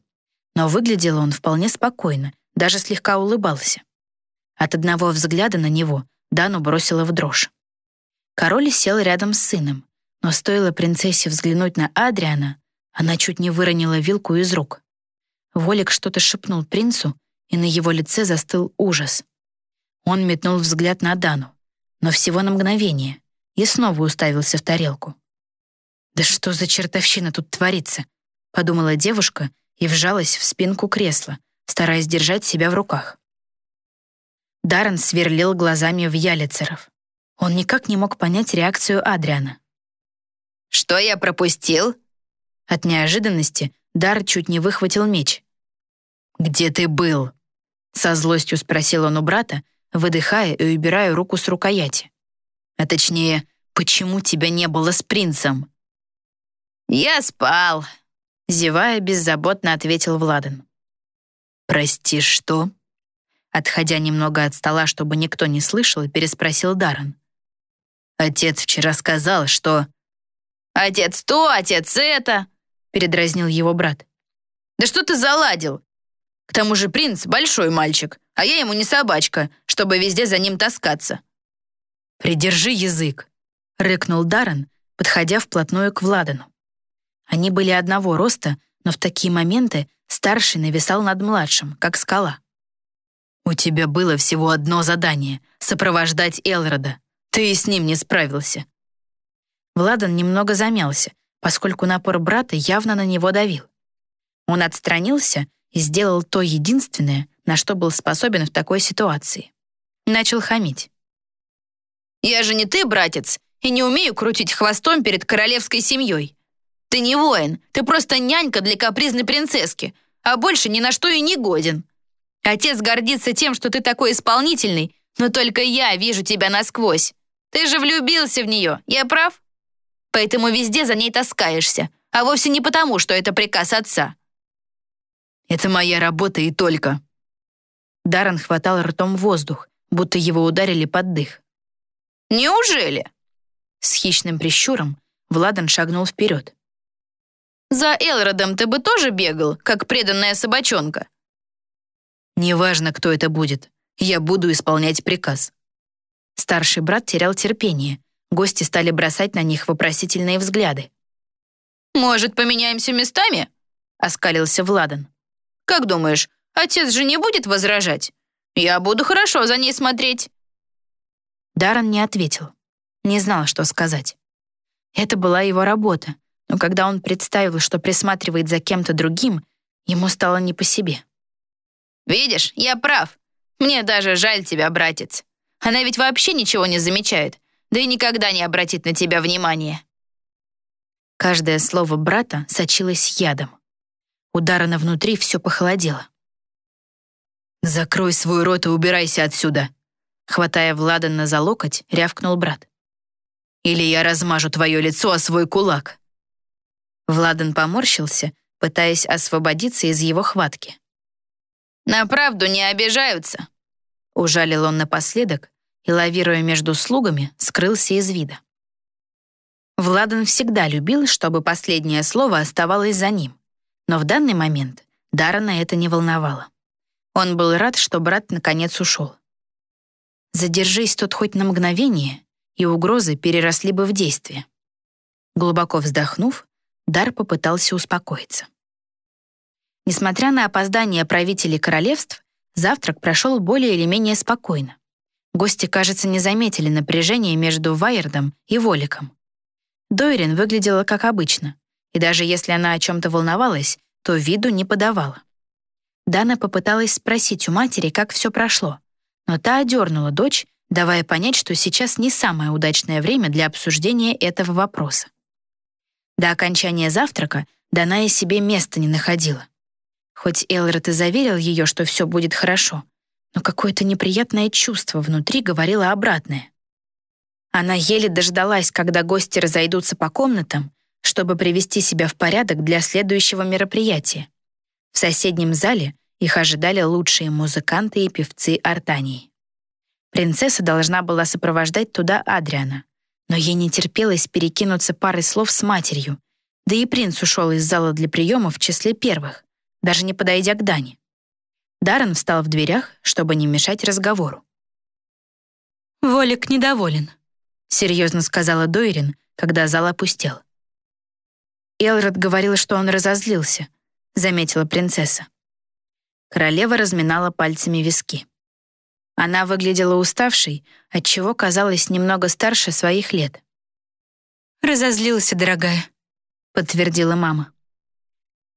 но выглядел он вполне спокойно, даже слегка улыбался. От одного взгляда на него Дану бросила в дрожь. Король сел рядом с сыном, но стоило принцессе взглянуть на Адриана, она чуть не выронила вилку из рук. Волик что-то шепнул принцу, и на его лице застыл ужас. Он метнул взгляд на Дану, но всего на мгновение, и снова уставился в тарелку. «Да что за чертовщина тут творится?» — подумала девушка и вжалась в спинку кресла, стараясь держать себя в руках. Даррен сверлил глазами в Ялицеров. Он никак не мог понять реакцию Адриана. «Что я пропустил?» От неожиданности Дар чуть не выхватил меч. «Где ты был?» Со злостью спросил он у брата, выдыхая и убирая руку с рукояти. А точнее, почему тебя не было с принцем? «Я спал», — зевая, беззаботно ответил Владан. «Прости, что?» Отходя немного от стола, чтобы никто не слышал, переспросил Даррен. «Отец вчера сказал, что...» «Отец то, отец это!» — передразнил его брат. «Да что ты заладил? К тому же принц — большой мальчик, а я ему не собачка, чтобы везде за ним таскаться». «Придержи язык», — рыкнул Даррен, подходя вплотную к Владану. Они были одного роста, но в такие моменты старший нависал над младшим, как скала. «У тебя было всего одно задание — сопровождать Элрода. Ты и с ним не справился». Владан немного замялся, поскольку напор брата явно на него давил. Он отстранился и сделал то единственное, на что был способен в такой ситуации. Начал хамить. «Я же не ты, братец, и не умею крутить хвостом перед королевской семьей. Ты не воин, ты просто нянька для капризной принцесски, а больше ни на что и не годен. Отец гордится тем, что ты такой исполнительный, но только я вижу тебя насквозь. Ты же влюбился в нее, я прав? Поэтому везде за ней таскаешься, а вовсе не потому, что это приказ отца. Это моя работа и только». Даррен хватал ртом воздух, будто его ударили под дых. «Неужели?» С хищным прищуром Владан шагнул вперед. «За Элродом ты бы тоже бегал, как преданная собачонка?» «Неважно, кто это будет. Я буду исполнять приказ». Старший брат терял терпение. Гости стали бросать на них вопросительные взгляды. «Может, поменяемся местами?» — оскалился Владан. Как думаешь, отец же не будет возражать? Я буду хорошо за ней смотреть». Даррен не ответил. Не знал, что сказать. Это была его работа, но когда он представил, что присматривает за кем-то другим, ему стало не по себе. «Видишь, я прав. Мне даже жаль тебя, братец. Она ведь вообще ничего не замечает, да и никогда не обратит на тебя внимания». Каждое слово брата сочилось ядом. У Даррена внутри все похолодело. «Закрой свой рот и убирайся отсюда!» Хватая Владана за локоть, рявкнул брат. «Или я размажу твое лицо о свой кулак!» Владан поморщился, пытаясь освободиться из его хватки. «На правду не обижаются!» Ужалил он напоследок и, лавируя между слугами, скрылся из вида. Владан всегда любил, чтобы последнее слово оставалось за ним. Но в данный момент Даррена это не волновало. Он был рад, что брат наконец ушел. Задержись тут хоть на мгновение, и угрозы переросли бы в действие. Глубоко вздохнув, Дар попытался успокоиться. Несмотря на опоздание правителей королевств, завтрак прошел более или менее спокойно. Гости, кажется, не заметили напряжения между Вайердом и Воликом. Дойрин выглядела как обычно, и даже если она о чем-то волновалась, то виду не подавала. Дана попыталась спросить у матери, как все прошло, но та одернула дочь, давая понять, что сейчас не самое удачное время для обсуждения этого вопроса. До окончания завтрака Даная себе места не находила. Хоть Элрод и заверил ее, что все будет хорошо, но какое-то неприятное чувство внутри говорило обратное. Она еле дождалась, когда гости разойдутся по комнатам, чтобы привести себя в порядок для следующего мероприятия. В соседнем зале их ожидали лучшие музыканты и певцы Артании. Принцесса должна была сопровождать туда Адриана, но ей не терпелось перекинуться парой слов с матерью, да и принц ушел из зала для приема в числе первых, даже не подойдя к Дане. Даррен встал в дверях, чтобы не мешать разговору. «Волик недоволен», — серьезно сказала Дойрин, когда зал опустел. Элрод говорил, что он разозлился, заметила принцесса. Королева разминала пальцами виски. Она выглядела уставшей, отчего казалась немного старше своих лет. «Разозлился, дорогая», — подтвердила мама.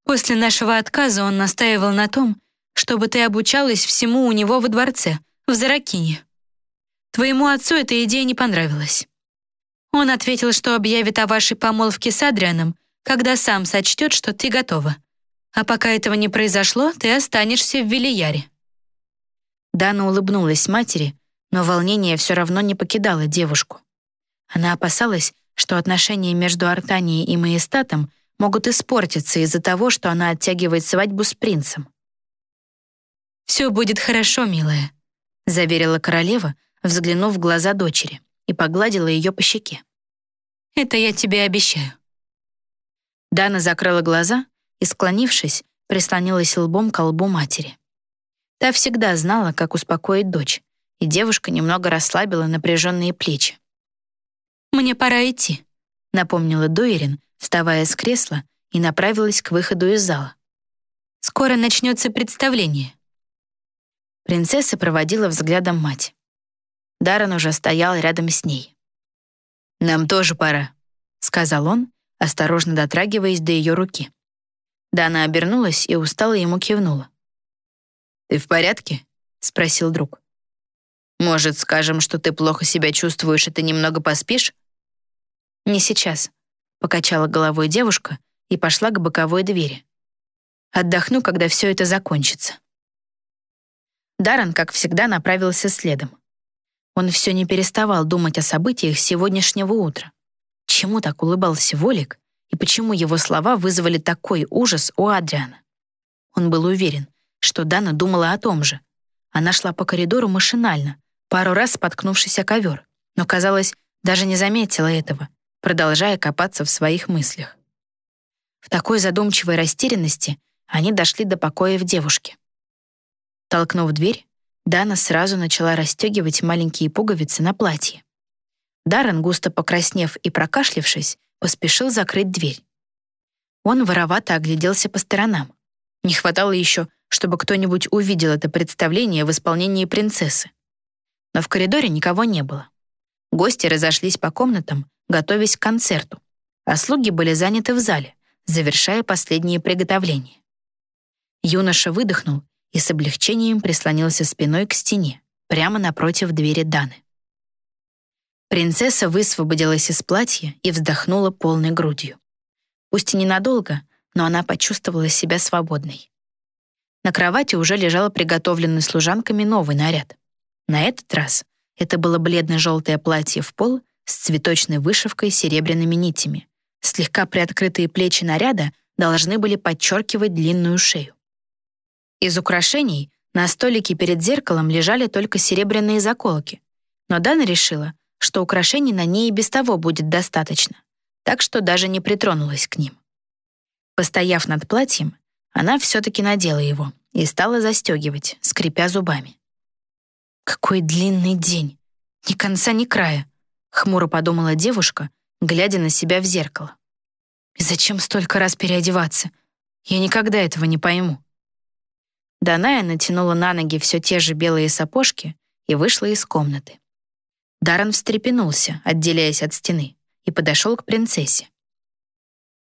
«После нашего отказа он настаивал на том, чтобы ты обучалась всему у него во дворце, в Заракине. Твоему отцу эта идея не понравилась. Он ответил, что объявит о вашей помолвке с Адрианом когда сам сочтет, что ты готова. А пока этого не произошло, ты останешься в Велияре». Дана улыбнулась матери, но волнение все равно не покидало девушку. Она опасалась, что отношения между Артанией и Маестатом могут испортиться из-за того, что она оттягивает свадьбу с принцем. «Все будет хорошо, милая», — заверила королева, взглянув в глаза дочери, и погладила ее по щеке. «Это я тебе обещаю». Дана закрыла глаза и, склонившись, прислонилась лбом к лбу матери. Та всегда знала, как успокоить дочь, и девушка немного расслабила напряженные плечи. «Мне пора идти», — напомнила Дуэрин, вставая с кресла и направилась к выходу из зала. «Скоро начнется представление». Принцесса проводила взглядом мать. Даррен уже стоял рядом с ней. «Нам тоже пора», — сказал он осторожно дотрагиваясь до ее руки. Дана обернулась и устало ему кивнула. «Ты в порядке?» — спросил друг. «Может, скажем, что ты плохо себя чувствуешь, и ты немного поспишь?» «Не сейчас», — покачала головой девушка и пошла к боковой двери. «Отдохну, когда все это закончится». Даррен, как всегда, направился следом. Он все не переставал думать о событиях сегодняшнего утра. Чему так улыбался Волик и почему его слова вызвали такой ужас у Адриана? Он был уверен, что Дана думала о том же. Она шла по коридору машинально, пару раз споткнувшись о ковер, но, казалось, даже не заметила этого, продолжая копаться в своих мыслях. В такой задумчивой растерянности они дошли до покоя в девушке. Толкнув дверь, Дана сразу начала расстегивать маленькие пуговицы на платье. Даррен, густо покраснев и прокашлившись, поспешил закрыть дверь. Он воровато огляделся по сторонам. Не хватало еще, чтобы кто-нибудь увидел это представление в исполнении принцессы. Но в коридоре никого не было. Гости разошлись по комнатам, готовясь к концерту, а слуги были заняты в зале, завершая последние приготовления. Юноша выдохнул и с облегчением прислонился спиной к стене, прямо напротив двери Даны. Принцесса высвободилась из платья и вздохнула полной грудью. Пусть и ненадолго, но она почувствовала себя свободной. На кровати уже лежал приготовленный служанками новый наряд. На этот раз это было бледно-желтое платье в пол с цветочной вышивкой с серебряными нитями. Слегка приоткрытые плечи наряда должны были подчеркивать длинную шею. Из украшений на столике перед зеркалом лежали только серебряные заколки, но Дана решила, что украшений на ней и без того будет достаточно, так что даже не притронулась к ним. Постояв над платьем, она все-таки надела его и стала застегивать, скрипя зубами. «Какой длинный день! Ни конца, ни края!» — хмуро подумала девушка, глядя на себя в зеркало. «И зачем столько раз переодеваться? Я никогда этого не пойму». Даная натянула на ноги все те же белые сапожки и вышла из комнаты. Даррен встрепенулся, отделяясь от стены, и подошел к принцессе.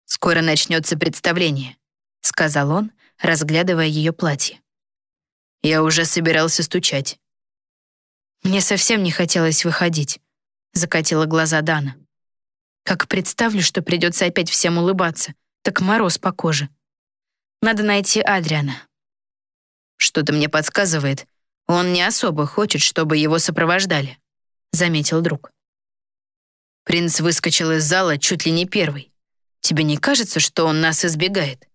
«Скоро начнется представление», — сказал он, разглядывая ее платье. «Я уже собирался стучать». «Мне совсем не хотелось выходить», — закатила глаза Дана. «Как представлю, что придется опять всем улыбаться, так мороз по коже. Надо найти Адриана». «Что-то мне подсказывает, он не особо хочет, чтобы его сопровождали», — заметил друг. Принц выскочил из зала чуть ли не первый. Тебе не кажется, что он нас избегает?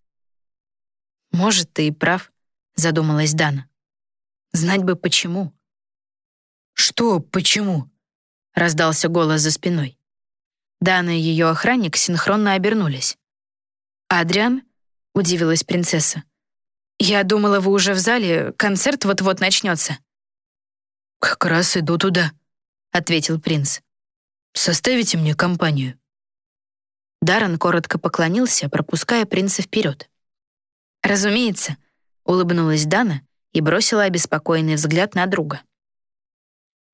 Может, ты и прав, задумалась Дана. Знать бы почему. Что почему? раздался голос за спиной. Дана и ее охранник синхронно обернулись. «Адриан?» — удивилась принцесса. «Я думала, вы уже в зале, концерт вот-вот начнется». «Как раз иду туда», — ответил принц. Составите мне компанию?» Даррен коротко поклонился, пропуская принца вперед. «Разумеется», — улыбнулась Дана и бросила обеспокоенный взгляд на друга.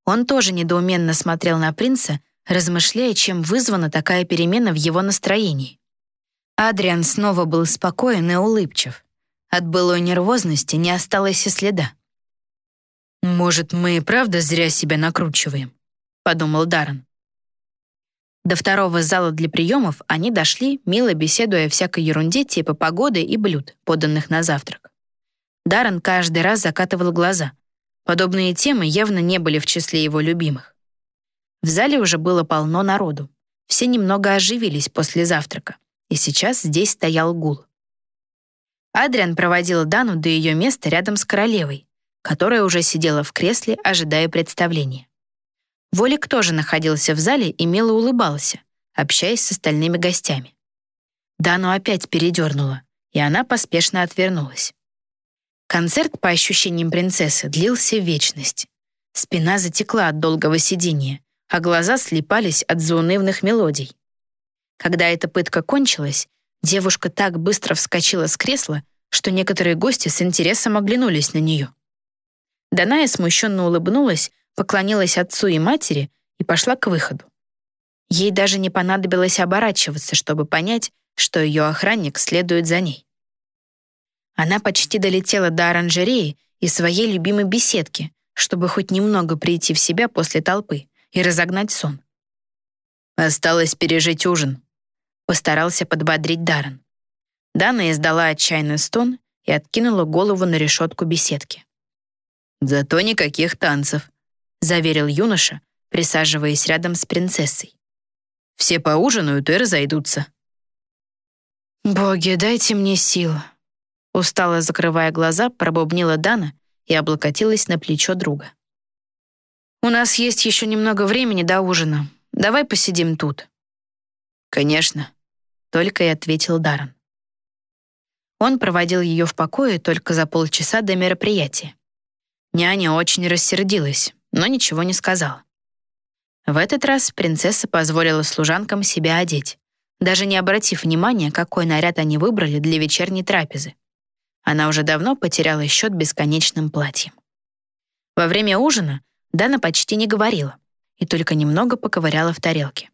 Он тоже недоуменно смотрел на принца, размышляя, чем вызвана такая перемена в его настроении. Адриан снова был спокоен и улыбчив. От былой нервозности не осталось и следа. «Может, мы и правда зря себя накручиваем?» — подумал Даррен. До второго зала для приемов они дошли, мило беседуя о всякой ерунде типа погоды и блюд, поданных на завтрак. Даррен каждый раз закатывал глаза. Подобные темы явно не были в числе его любимых. В зале уже было полно народу. Все немного оживились после завтрака, и сейчас здесь стоял гул. Адриан проводил Дану до ее места рядом с королевой, которая уже сидела в кресле, ожидая представления. Волик тоже находился в зале и мило улыбался, общаясь с остальными гостями. Дану опять передернула, и она поспешно отвернулась. Концерт, по ощущениям принцессы, длился вечность. Спина затекла от долгого сидения, а глаза слепались от заунывных мелодий. Когда эта пытка кончилась, девушка так быстро вскочила с кресла, что некоторые гости с интересом оглянулись на нее. Даная смущенно улыбнулась поклонилась отцу и матери и пошла к выходу. Ей даже не понадобилось оборачиваться, чтобы понять, что ее охранник следует за ней. Она почти долетела до оранжереи и своей любимой беседки, чтобы хоть немного прийти в себя после толпы и разогнать сон. «Осталось пережить ужин», — постарался подбодрить Даррен. Дана издала отчаянный стон и откинула голову на решетку беседки. «Зато никаких танцев», — заверил юноша, присаживаясь рядом с принцессой. «Все поужинают и разойдутся». «Боги, дайте мне сил», — устало закрывая глаза, пробубнила Дана и облокотилась на плечо друга. «У нас есть еще немного времени до ужина. Давай посидим тут». «Конечно», — только и ответил Даррен. Он проводил ее в покое только за полчаса до мероприятия. Няня очень рассердилась, но ничего не сказала. В этот раз принцесса позволила служанкам себя одеть, даже не обратив внимания, какой наряд они выбрали для вечерней трапезы. Она уже давно потеряла счет бесконечным платьем. Во время ужина Дана почти не говорила и только немного поковыряла в тарелке.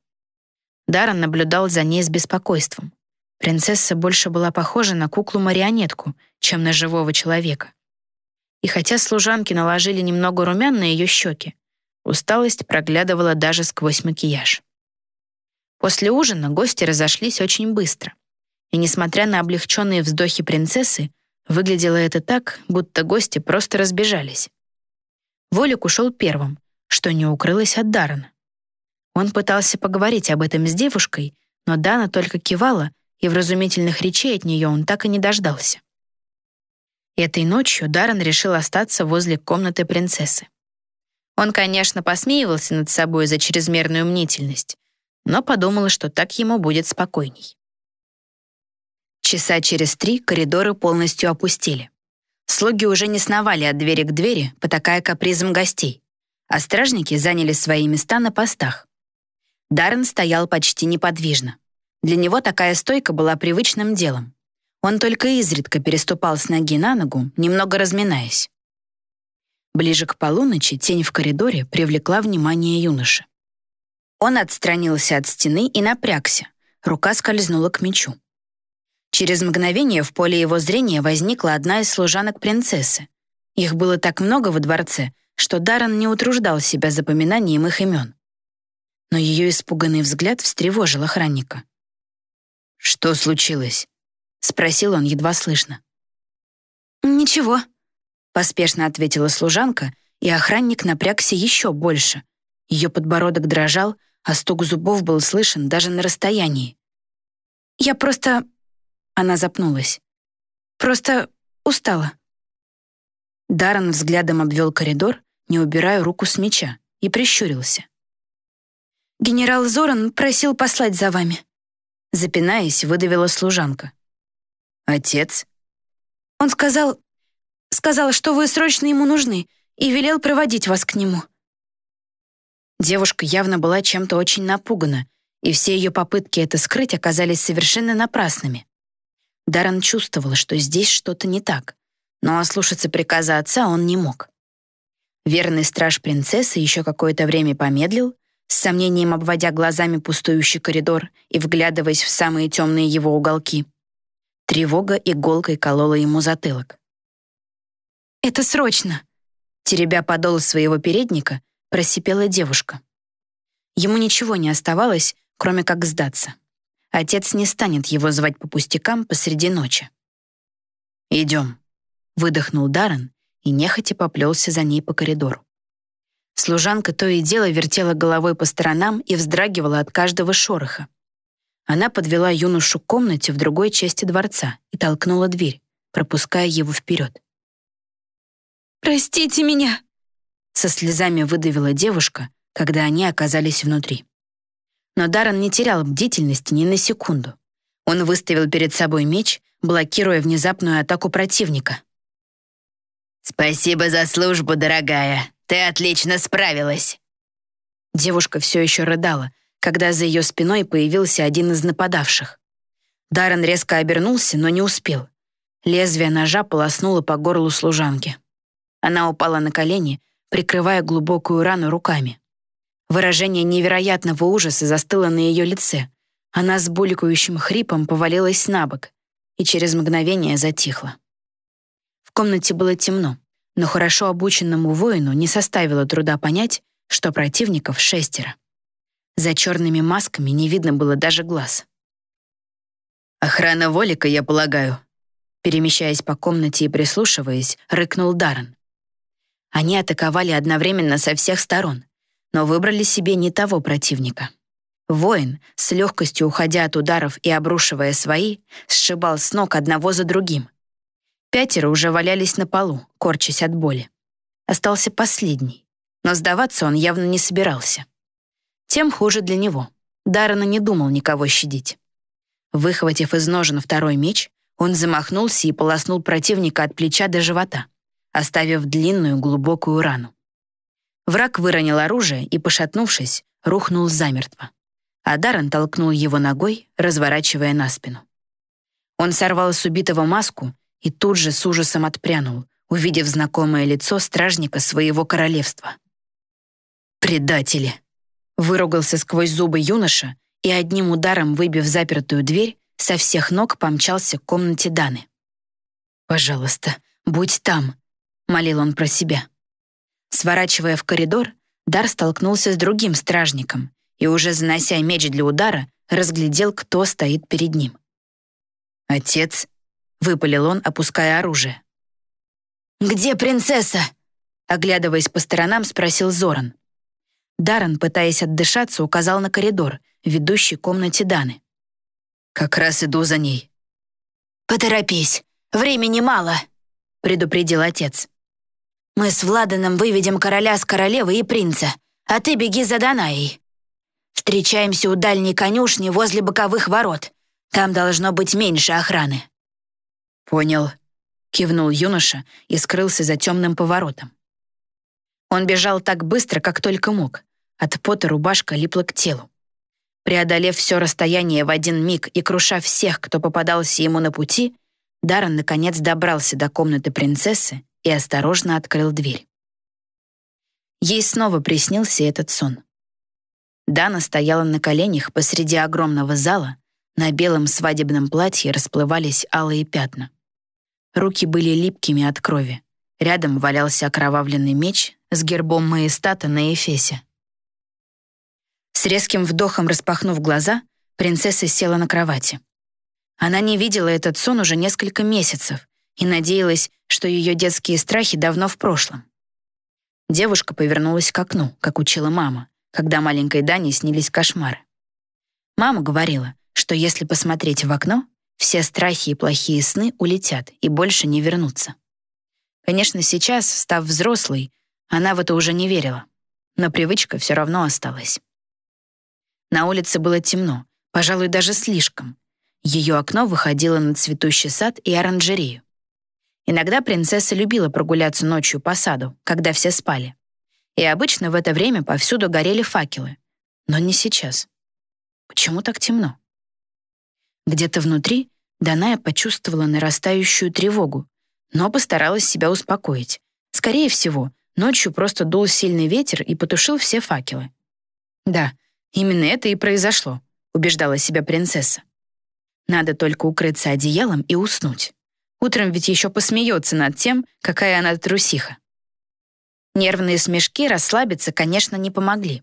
Даррен наблюдал за ней с беспокойством. Принцесса больше была похожа на куклу-марионетку, чем на живого человека. И хотя служанки наложили немного румян на ее щеки, усталость проглядывала даже сквозь макияж. После ужина гости разошлись очень быстро. И несмотря на облегченные вздохи принцессы, выглядело это так, будто гости просто разбежались. Волик ушел первым, что не укрылось от Дарана. Он пытался поговорить об этом с девушкой, но Дана только кивала, и вразумительных речей от нее он так и не дождался. Этой ночью Даррен решил остаться возле комнаты принцессы. Он, конечно, посмеивался над собой за чрезмерную мнительность, но подумал, что так ему будет спокойней. Часа через три коридоры полностью опустили. Слуги уже не сновали от двери к двери, потакая капризом гостей, а стражники заняли свои места на постах. Даррен стоял почти неподвижно. Для него такая стойка была привычным делом. Он только изредка переступал с ноги на ногу, немного разминаясь. Ближе к полуночи тень в коридоре привлекла внимание юноши. Он отстранился от стены и напрягся, рука скользнула к мечу. Через мгновение в поле его зрения возникла одна из служанок принцессы. Их было так много во дворце, что Даррен не утруждал себя запоминанием их имен. Но ее испуганный взгляд встревожил охранника. «Что случилось?» — спросил он едва слышно. «Ничего», — поспешно ответила служанка, и охранник напрягся еще больше. Ее подбородок дрожал, а стук зубов был слышен даже на расстоянии. «Я просто она запнулась. «Просто устала». Даррен взглядом обвел коридор, не убирая руку с меча, и прищурился. «Генерал Зоран просил послать за вами». Запинаясь, выдавила служанка. «Отец?» «Он сказал... сказал, что вы срочно ему нужны, и велел проводить вас к нему». Девушка явно была чем-то очень напугана, и все ее попытки это скрыть оказались совершенно напрасными. Даррен чувствовал, что здесь что-то не так, но ослушаться приказа отца он не мог. Верный страж принцессы еще какое-то время помедлил, с сомнением обводя глазами пустующий коридор и вглядываясь в самые темные его уголки. Тревога иголкой колола ему затылок. «Это срочно!» Теребя подол своего передника, просипела девушка. Ему ничего не оставалось, кроме как сдаться. Отец не станет его звать по пустякам посреди ночи. «Идем», — выдохнул Даррен и нехотя поплелся за ней по коридору. Служанка то и дело вертела головой по сторонам и вздрагивала от каждого шороха. Она подвела юношу к комнате в другой части дворца и толкнула дверь, пропуская его вперед. «Простите меня!» Со слезами выдавила девушка, когда они оказались внутри. Но Даррен не терял бдительности ни на секунду. Он выставил перед собой меч, блокируя внезапную атаку противника. «Спасибо за службу, дорогая. Ты отлично справилась». Девушка все еще рыдала, когда за ее спиной появился один из нападавших. Даррен резко обернулся, но не успел. Лезвие ножа полоснуло по горлу служанки. Она упала на колени, прикрывая глубокую рану руками. Выражение невероятного ужаса застыло на ее лице. Она с булькающим хрипом повалилась на бок и через мгновение затихла. В комнате было темно, но хорошо обученному воину не составило труда понять, что противников шестеро. За черными масками не видно было даже глаз. «Охрана Волика, я полагаю», перемещаясь по комнате и прислушиваясь, рыкнул Даррен. Они атаковали одновременно со всех сторон но выбрали себе не того противника. Воин, с легкостью уходя от ударов и обрушивая свои, сшибал с ног одного за другим. Пятеро уже валялись на полу, корчась от боли. Остался последний, но сдаваться он явно не собирался. Тем хуже для него. Даррена не думал никого щадить. Выхватив из ножен второй меч, он замахнулся и полоснул противника от плеча до живота, оставив длинную глубокую рану. Враг выронил оружие и, пошатнувшись, рухнул замертво. А Даррен толкнул его ногой, разворачивая на спину. Он сорвал с убитого маску и тут же с ужасом отпрянул, увидев знакомое лицо стражника своего королевства. «Предатели!» — выругался сквозь зубы юноша и одним ударом, выбив запертую дверь, со всех ног помчался к комнате Даны. «Пожалуйста, будь там», — молил он про себя. Сворачивая в коридор, Дар столкнулся с другим стражником и, уже занося меч для удара, разглядел, кто стоит перед ним. «Отец», — выпалил он, опуская оружие. «Где принцесса?» — оглядываясь по сторонам, спросил Зоран. Даррен, пытаясь отдышаться, указал на коридор, ведущий к комнате Даны. «Как раз иду за ней». «Поторопись, времени мало», — предупредил отец. Мы с Владаном выведем короля с королевы и принца, а ты беги за Данаей. Встречаемся у дальней конюшни возле боковых ворот. Там должно быть меньше охраны». «Понял», — кивнул юноша и скрылся за темным поворотом. Он бежал так быстро, как только мог. От пота рубашка липла к телу. Преодолев все расстояние в один миг и круша всех, кто попадался ему на пути, Даррен наконец добрался до комнаты принцессы и осторожно открыл дверь. Ей снова приснился этот сон. Дана стояла на коленях посреди огромного зала, На белом свадебном платье расплывались алые пятна. Руки были липкими от крови. Рядом валялся окровавленный меч с гербом Маестата на эфесе. С резким вдохом распахнув глаза, принцесса села на кровати. Она не видела этот сон уже несколько месяцев и надеялась, что ее детские страхи давно в прошлом. Девушка повернулась к окну, как учила мама, когда маленькой Дане снились кошмары. Мама говорила, что если посмотреть в окно, все страхи и плохие сны улетят и больше не вернутся. Конечно, сейчас, став взрослой, она в это уже не верила, но привычка все равно осталась. На улице было темно, пожалуй, даже слишком. Ее окно выходило на цветущий сад и оранжерею. Иногда принцесса любила прогуляться ночью по саду, когда все спали. И обычно в это время повсюду горели факелы. Но не сейчас. Почему так темно? Где-то внутри Даная почувствовала нарастающую тревогу, но постаралась себя успокоить. Скорее всего, ночью просто дул сильный ветер и потушил все факелы. Да, именно это и произошло, убеждала себя принцесса. Надо только укрыться одеялом и уснуть. Утром ведь еще посмеется над тем, какая она трусиха. Нервные смешки расслабиться, конечно, не помогли.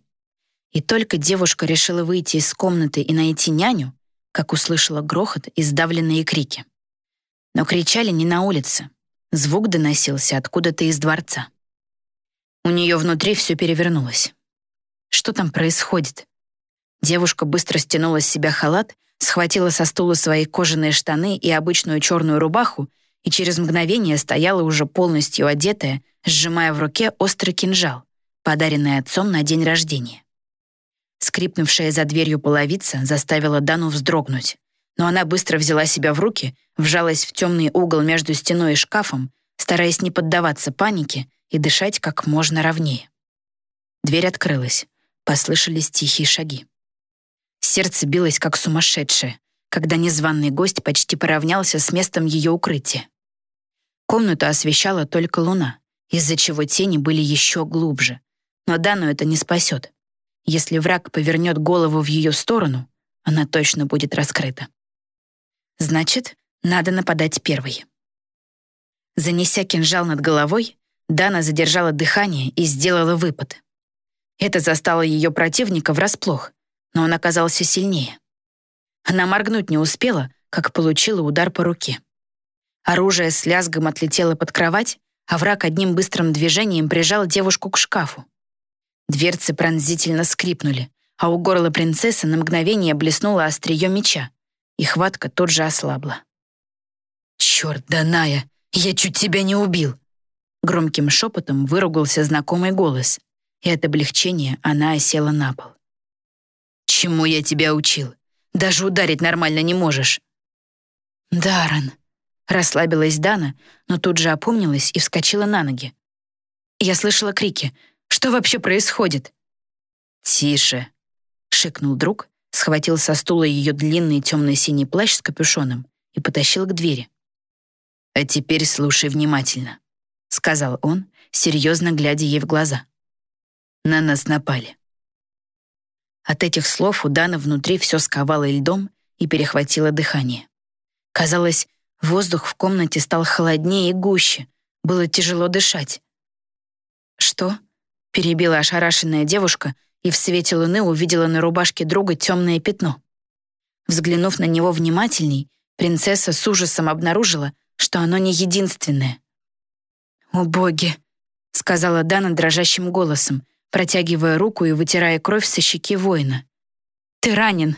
И только девушка решила выйти из комнаты и найти няню, как услышала грохот и сдавленные крики. Но кричали не на улице. Звук доносился откуда-то из дворца. У нее внутри все перевернулось. Что там происходит? Девушка быстро стянула с себя халат, схватила со стула свои кожаные штаны и обычную черную рубаху и через мгновение стояла уже полностью одетая, сжимая в руке острый кинжал, подаренный отцом на день рождения. Скрипнувшая за дверью половица заставила Дану вздрогнуть. Но она быстро взяла себя в руки, вжалась в темный угол между стеной и шкафом, стараясь не поддаваться панике и дышать как можно ровнее. Дверь открылась. Послышались тихие шаги. Сердце билось как сумасшедшее, когда незваный гость почти поравнялся с местом ее укрытия. Комнату освещала только луна, из-за чего тени были еще глубже. Но Дану это не спасет. Если враг повернет голову в ее сторону, она точно будет раскрыта. Значит, надо нападать первой. Занеся кинжал над головой, Дана задержала дыхание и сделала выпад. Это застало ее противника врасплох, но он оказался сильнее. Она моргнуть не успела, как получила удар по руке. Оружие с лязгом отлетело под кровать, а враг одним быстрым движением прижал девушку к шкафу. Дверцы пронзительно скрипнули, а у горла принцессы на мгновение блеснуло острие меча, и хватка тут же ослабла. «Черт, Даная, я чуть тебя не убил!» Громким шепотом выругался знакомый голос, и от облегчения она осела на пол. «Чему я тебя учил? Даже ударить нормально не можешь». «Даррен», — расслабилась Дана, но тут же опомнилась и вскочила на ноги. Я слышала крики — что вообще происходит?» «Тише», — шикнул друг, схватил со стула ее длинный темно-синий плащ с капюшоном и потащил к двери. «А теперь слушай внимательно», — сказал он, серьезно глядя ей в глаза. «На нас напали». От этих слов у Дана внутри все сковало льдом и перехватило дыхание. Казалось, воздух в комнате стал холоднее и гуще, было тяжело дышать. «Что?» Перебила ошарашенная девушка и в свете луны увидела на рубашке друга темное пятно. Взглянув на него внимательней, принцесса с ужасом обнаружила, что оно не единственное. «О боги!» — сказала Дана дрожащим голосом, протягивая руку и вытирая кровь со щеки воина. «Ты ранен!»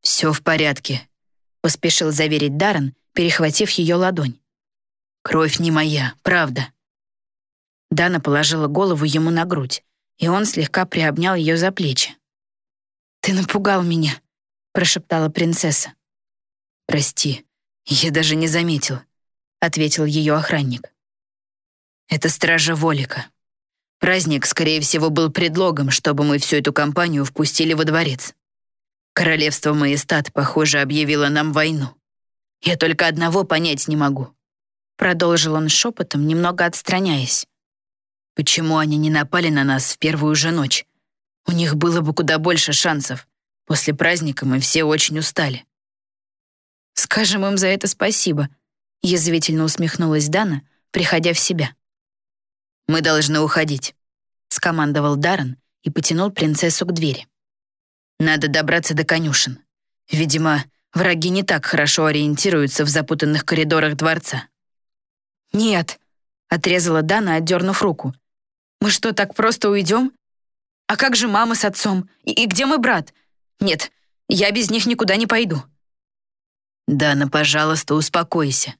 «Все в порядке», — поспешил заверить Даррен, перехватив ее ладонь. «Кровь не моя, правда». Дана положила голову ему на грудь, и он слегка приобнял ее за плечи. «Ты напугал меня», — прошептала принцесса. «Прости, я даже не заметил», — ответил ее охранник. «Это стража Волика. Праздник, скорее всего, был предлогом, чтобы мы всю эту компанию впустили во дворец. Королевство Маестат, похоже, объявило нам войну. Я только одного понять не могу», — продолжил он шепотом, немного отстраняясь. Почему они не напали на нас в первую же ночь? У них было бы куда больше шансов. После праздника мы все очень устали. «Скажем им за это спасибо», — язвительно усмехнулась Дана, приходя в себя. «Мы должны уходить», — скомандовал Даррен и потянул принцессу к двери. «Надо добраться до конюшен. Видимо, враги не так хорошо ориентируются в запутанных коридорах дворца». «Нет», — отрезала Дана, отдернув руку. «Мы что, так просто уйдем? А как же мама с отцом? И, и где мой брат? Нет, я без них никуда не пойду». «Дана, пожалуйста, успокойся».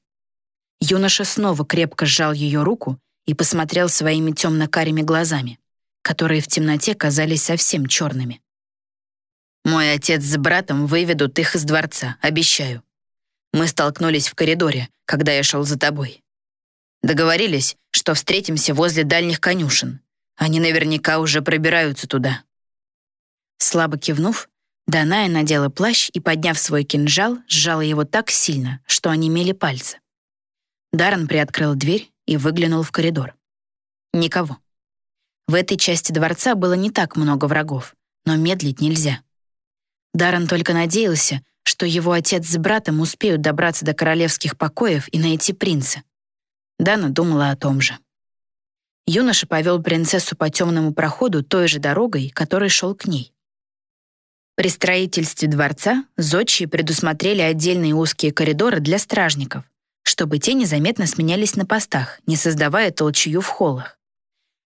Юноша снова крепко сжал ее руку и посмотрел своими темно-карими глазами, которые в темноте казались совсем черными. «Мой отец с братом выведут их из дворца, обещаю. Мы столкнулись в коридоре, когда я шел за тобой. Договорились, что встретимся возле дальних конюшен. Они наверняка уже пробираются туда». Слабо кивнув, Даная надела плащ и, подняв свой кинжал, сжала его так сильно, что онемели пальцы. Даррен приоткрыл дверь и выглянул в коридор. Никого. В этой части дворца было не так много врагов, но медлить нельзя. Даррен только надеялся, что его отец с братом успеют добраться до королевских покоев и найти принца. Дана думала о том же. Юноша повел принцессу по темному проходу той же дорогой, которой шел к ней. При строительстве дворца зодчие предусмотрели отдельные узкие коридоры для стражников, чтобы те незаметно сменялись на постах, не создавая толчью в холлах.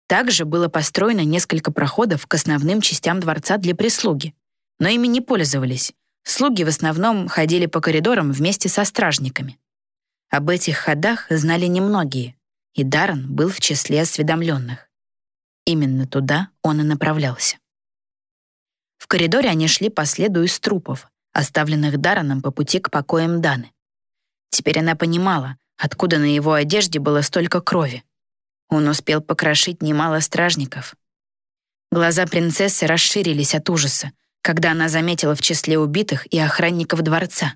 Также было построено несколько проходов к основным частям дворца для прислуги, но ими не пользовались. Слуги в основном ходили по коридорам вместе со стражниками. Об этих ходах знали немногие, и Даррен был в числе осведомленных. Именно туда он и направлялся. В коридоре они шли по следу из трупов, оставленных Дараном по пути к покоям Даны. Теперь она понимала, откуда на его одежде было столько крови. Он успел покрошить немало стражников. Глаза принцессы расширились от ужаса, когда она заметила в числе убитых и охранников дворца.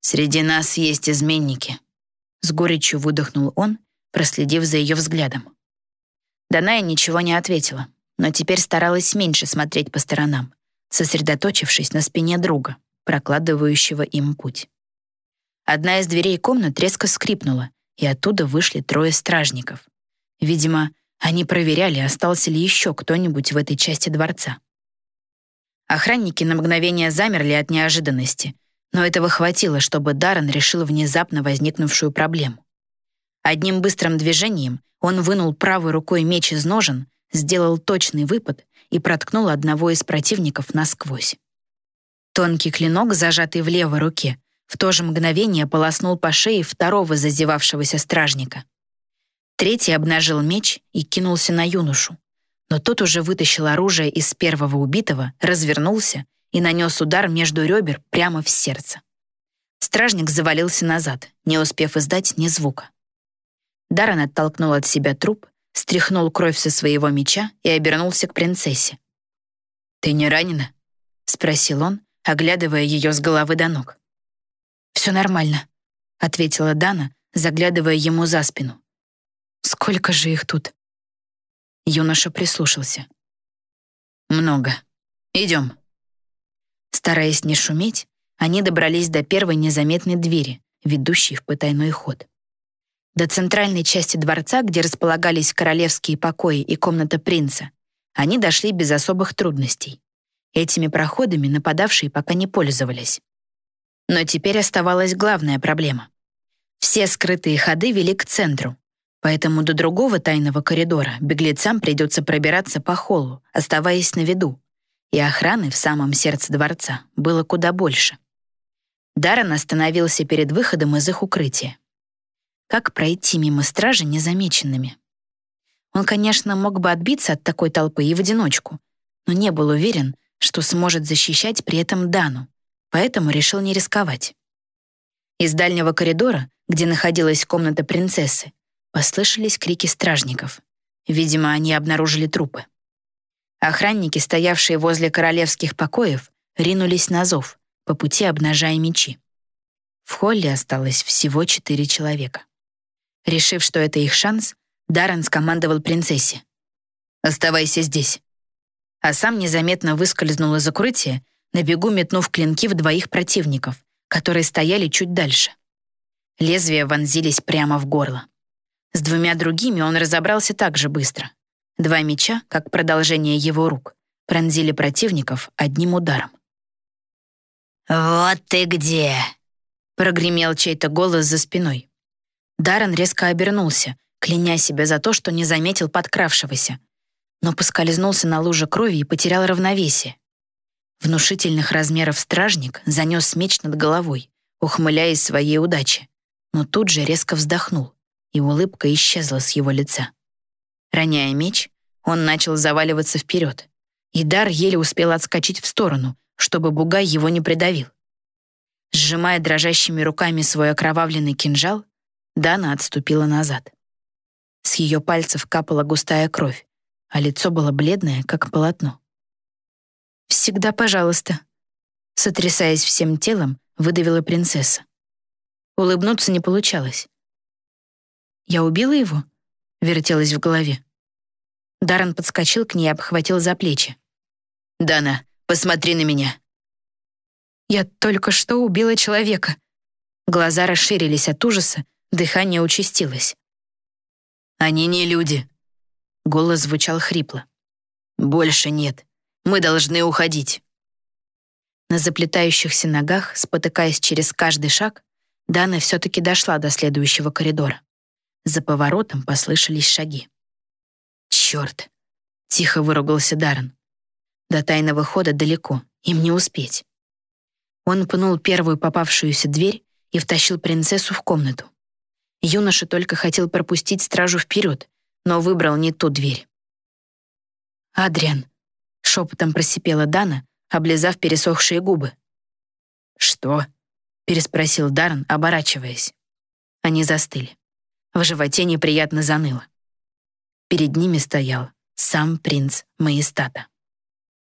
«Среди нас есть изменники», — с горечью выдохнул он, проследив за ее взглядом. Даная ничего не ответила но теперь старалась меньше смотреть по сторонам, сосредоточившись на спине друга, прокладывающего им путь. Одна из дверей комнат резко скрипнула, и оттуда вышли трое стражников. Видимо, они проверяли, остался ли еще кто-нибудь в этой части дворца. Охранники на мгновение замерли от неожиданности, но этого хватило, чтобы Даррен решил внезапно возникнувшую проблему. Одним быстрым движением он вынул правой рукой меч из ножен сделал точный выпад и проткнул одного из противников насквозь. Тонкий клинок, зажатый в левой руке, в то же мгновение полоснул по шее второго зазевавшегося стражника. Третий обнажил меч и кинулся на юношу, но тот уже вытащил оружие из первого убитого, развернулся и нанес удар между ребер прямо в сердце. Стражник завалился назад, не успев издать ни звука. Даррен оттолкнул от себя труп стряхнул кровь со своего меча и обернулся к принцессе. «Ты не ранена?» — спросил он, оглядывая ее с головы до ног. «Все нормально», — ответила Дана, заглядывая ему за спину. «Сколько же их тут?» Юноша прислушался. «Много. Идем». Стараясь не шуметь, они добрались до первой незаметной двери, ведущей в потайной ход. До центральной части дворца, где располагались королевские покои и комната принца, они дошли без особых трудностей. Этими проходами нападавшие пока не пользовались. Но теперь оставалась главная проблема. Все скрытые ходы вели к центру, поэтому до другого тайного коридора беглецам придется пробираться по холлу, оставаясь на виду, и охраны в самом сердце дворца было куда больше. Даррен остановился перед выходом из их укрытия. Как пройти мимо стражи незамеченными? Он, конечно, мог бы отбиться от такой толпы и в одиночку, но не был уверен, что сможет защищать при этом Дану, поэтому решил не рисковать. Из дальнего коридора, где находилась комната принцессы, послышались крики стражников. Видимо, они обнаружили трупы. Охранники, стоявшие возле королевских покоев, ринулись на зов, по пути обнажая мечи. В холле осталось всего четыре человека. Решив, что это их шанс, Даррен скомандовал принцессе. «Оставайся здесь». А сам незаметно выскользнул из укрытия, на бегу метнув клинки в двоих противников, которые стояли чуть дальше. Лезвия вонзились прямо в горло. С двумя другими он разобрался так же быстро. Два меча, как продолжение его рук, пронзили противников одним ударом. «Вот ты где!» — прогремел чей-то голос за спиной. Даррен резко обернулся, кляня себя за то, что не заметил подкравшегося, но поскользнулся на луже крови и потерял равновесие. Внушительных размеров стражник занес меч над головой, ухмыляясь своей удаче, но тут же резко вздохнул, и улыбка исчезла с его лица. Роняя меч, он начал заваливаться вперед, и Дар еле успел отскочить в сторону, чтобы бугай его не придавил. Сжимая дрожащими руками свой окровавленный кинжал, Дана отступила назад. С ее пальцев капала густая кровь, а лицо было бледное, как полотно. «Всегда пожалуйста», — сотрясаясь всем телом, выдавила принцесса. Улыбнуться не получалось. «Я убила его?» — вертелась в голове. Даррен подскочил к ней и обхватил за плечи. «Дана, посмотри на меня!» «Я только что убила человека!» Глаза расширились от ужаса, дыхание участилось. «Они не люди!» Голос звучал хрипло. «Больше нет. Мы должны уходить». На заплетающихся ногах, спотыкаясь через каждый шаг, Дана все-таки дошла до следующего коридора. За поворотом послышались шаги. «Черт!» — тихо выругался Даррен. До тайного хода далеко, им не успеть. Он пнул первую попавшуюся дверь и втащил принцессу в комнату. Юноша только хотел пропустить стражу вперед, но выбрал не ту дверь. «Адриан», — шепотом просипела Дана, облизав пересохшие губы. «Что?» — переспросил Даррен, оборачиваясь. Они застыли. В животе неприятно заныло. Перед ними стоял сам принц Маестата.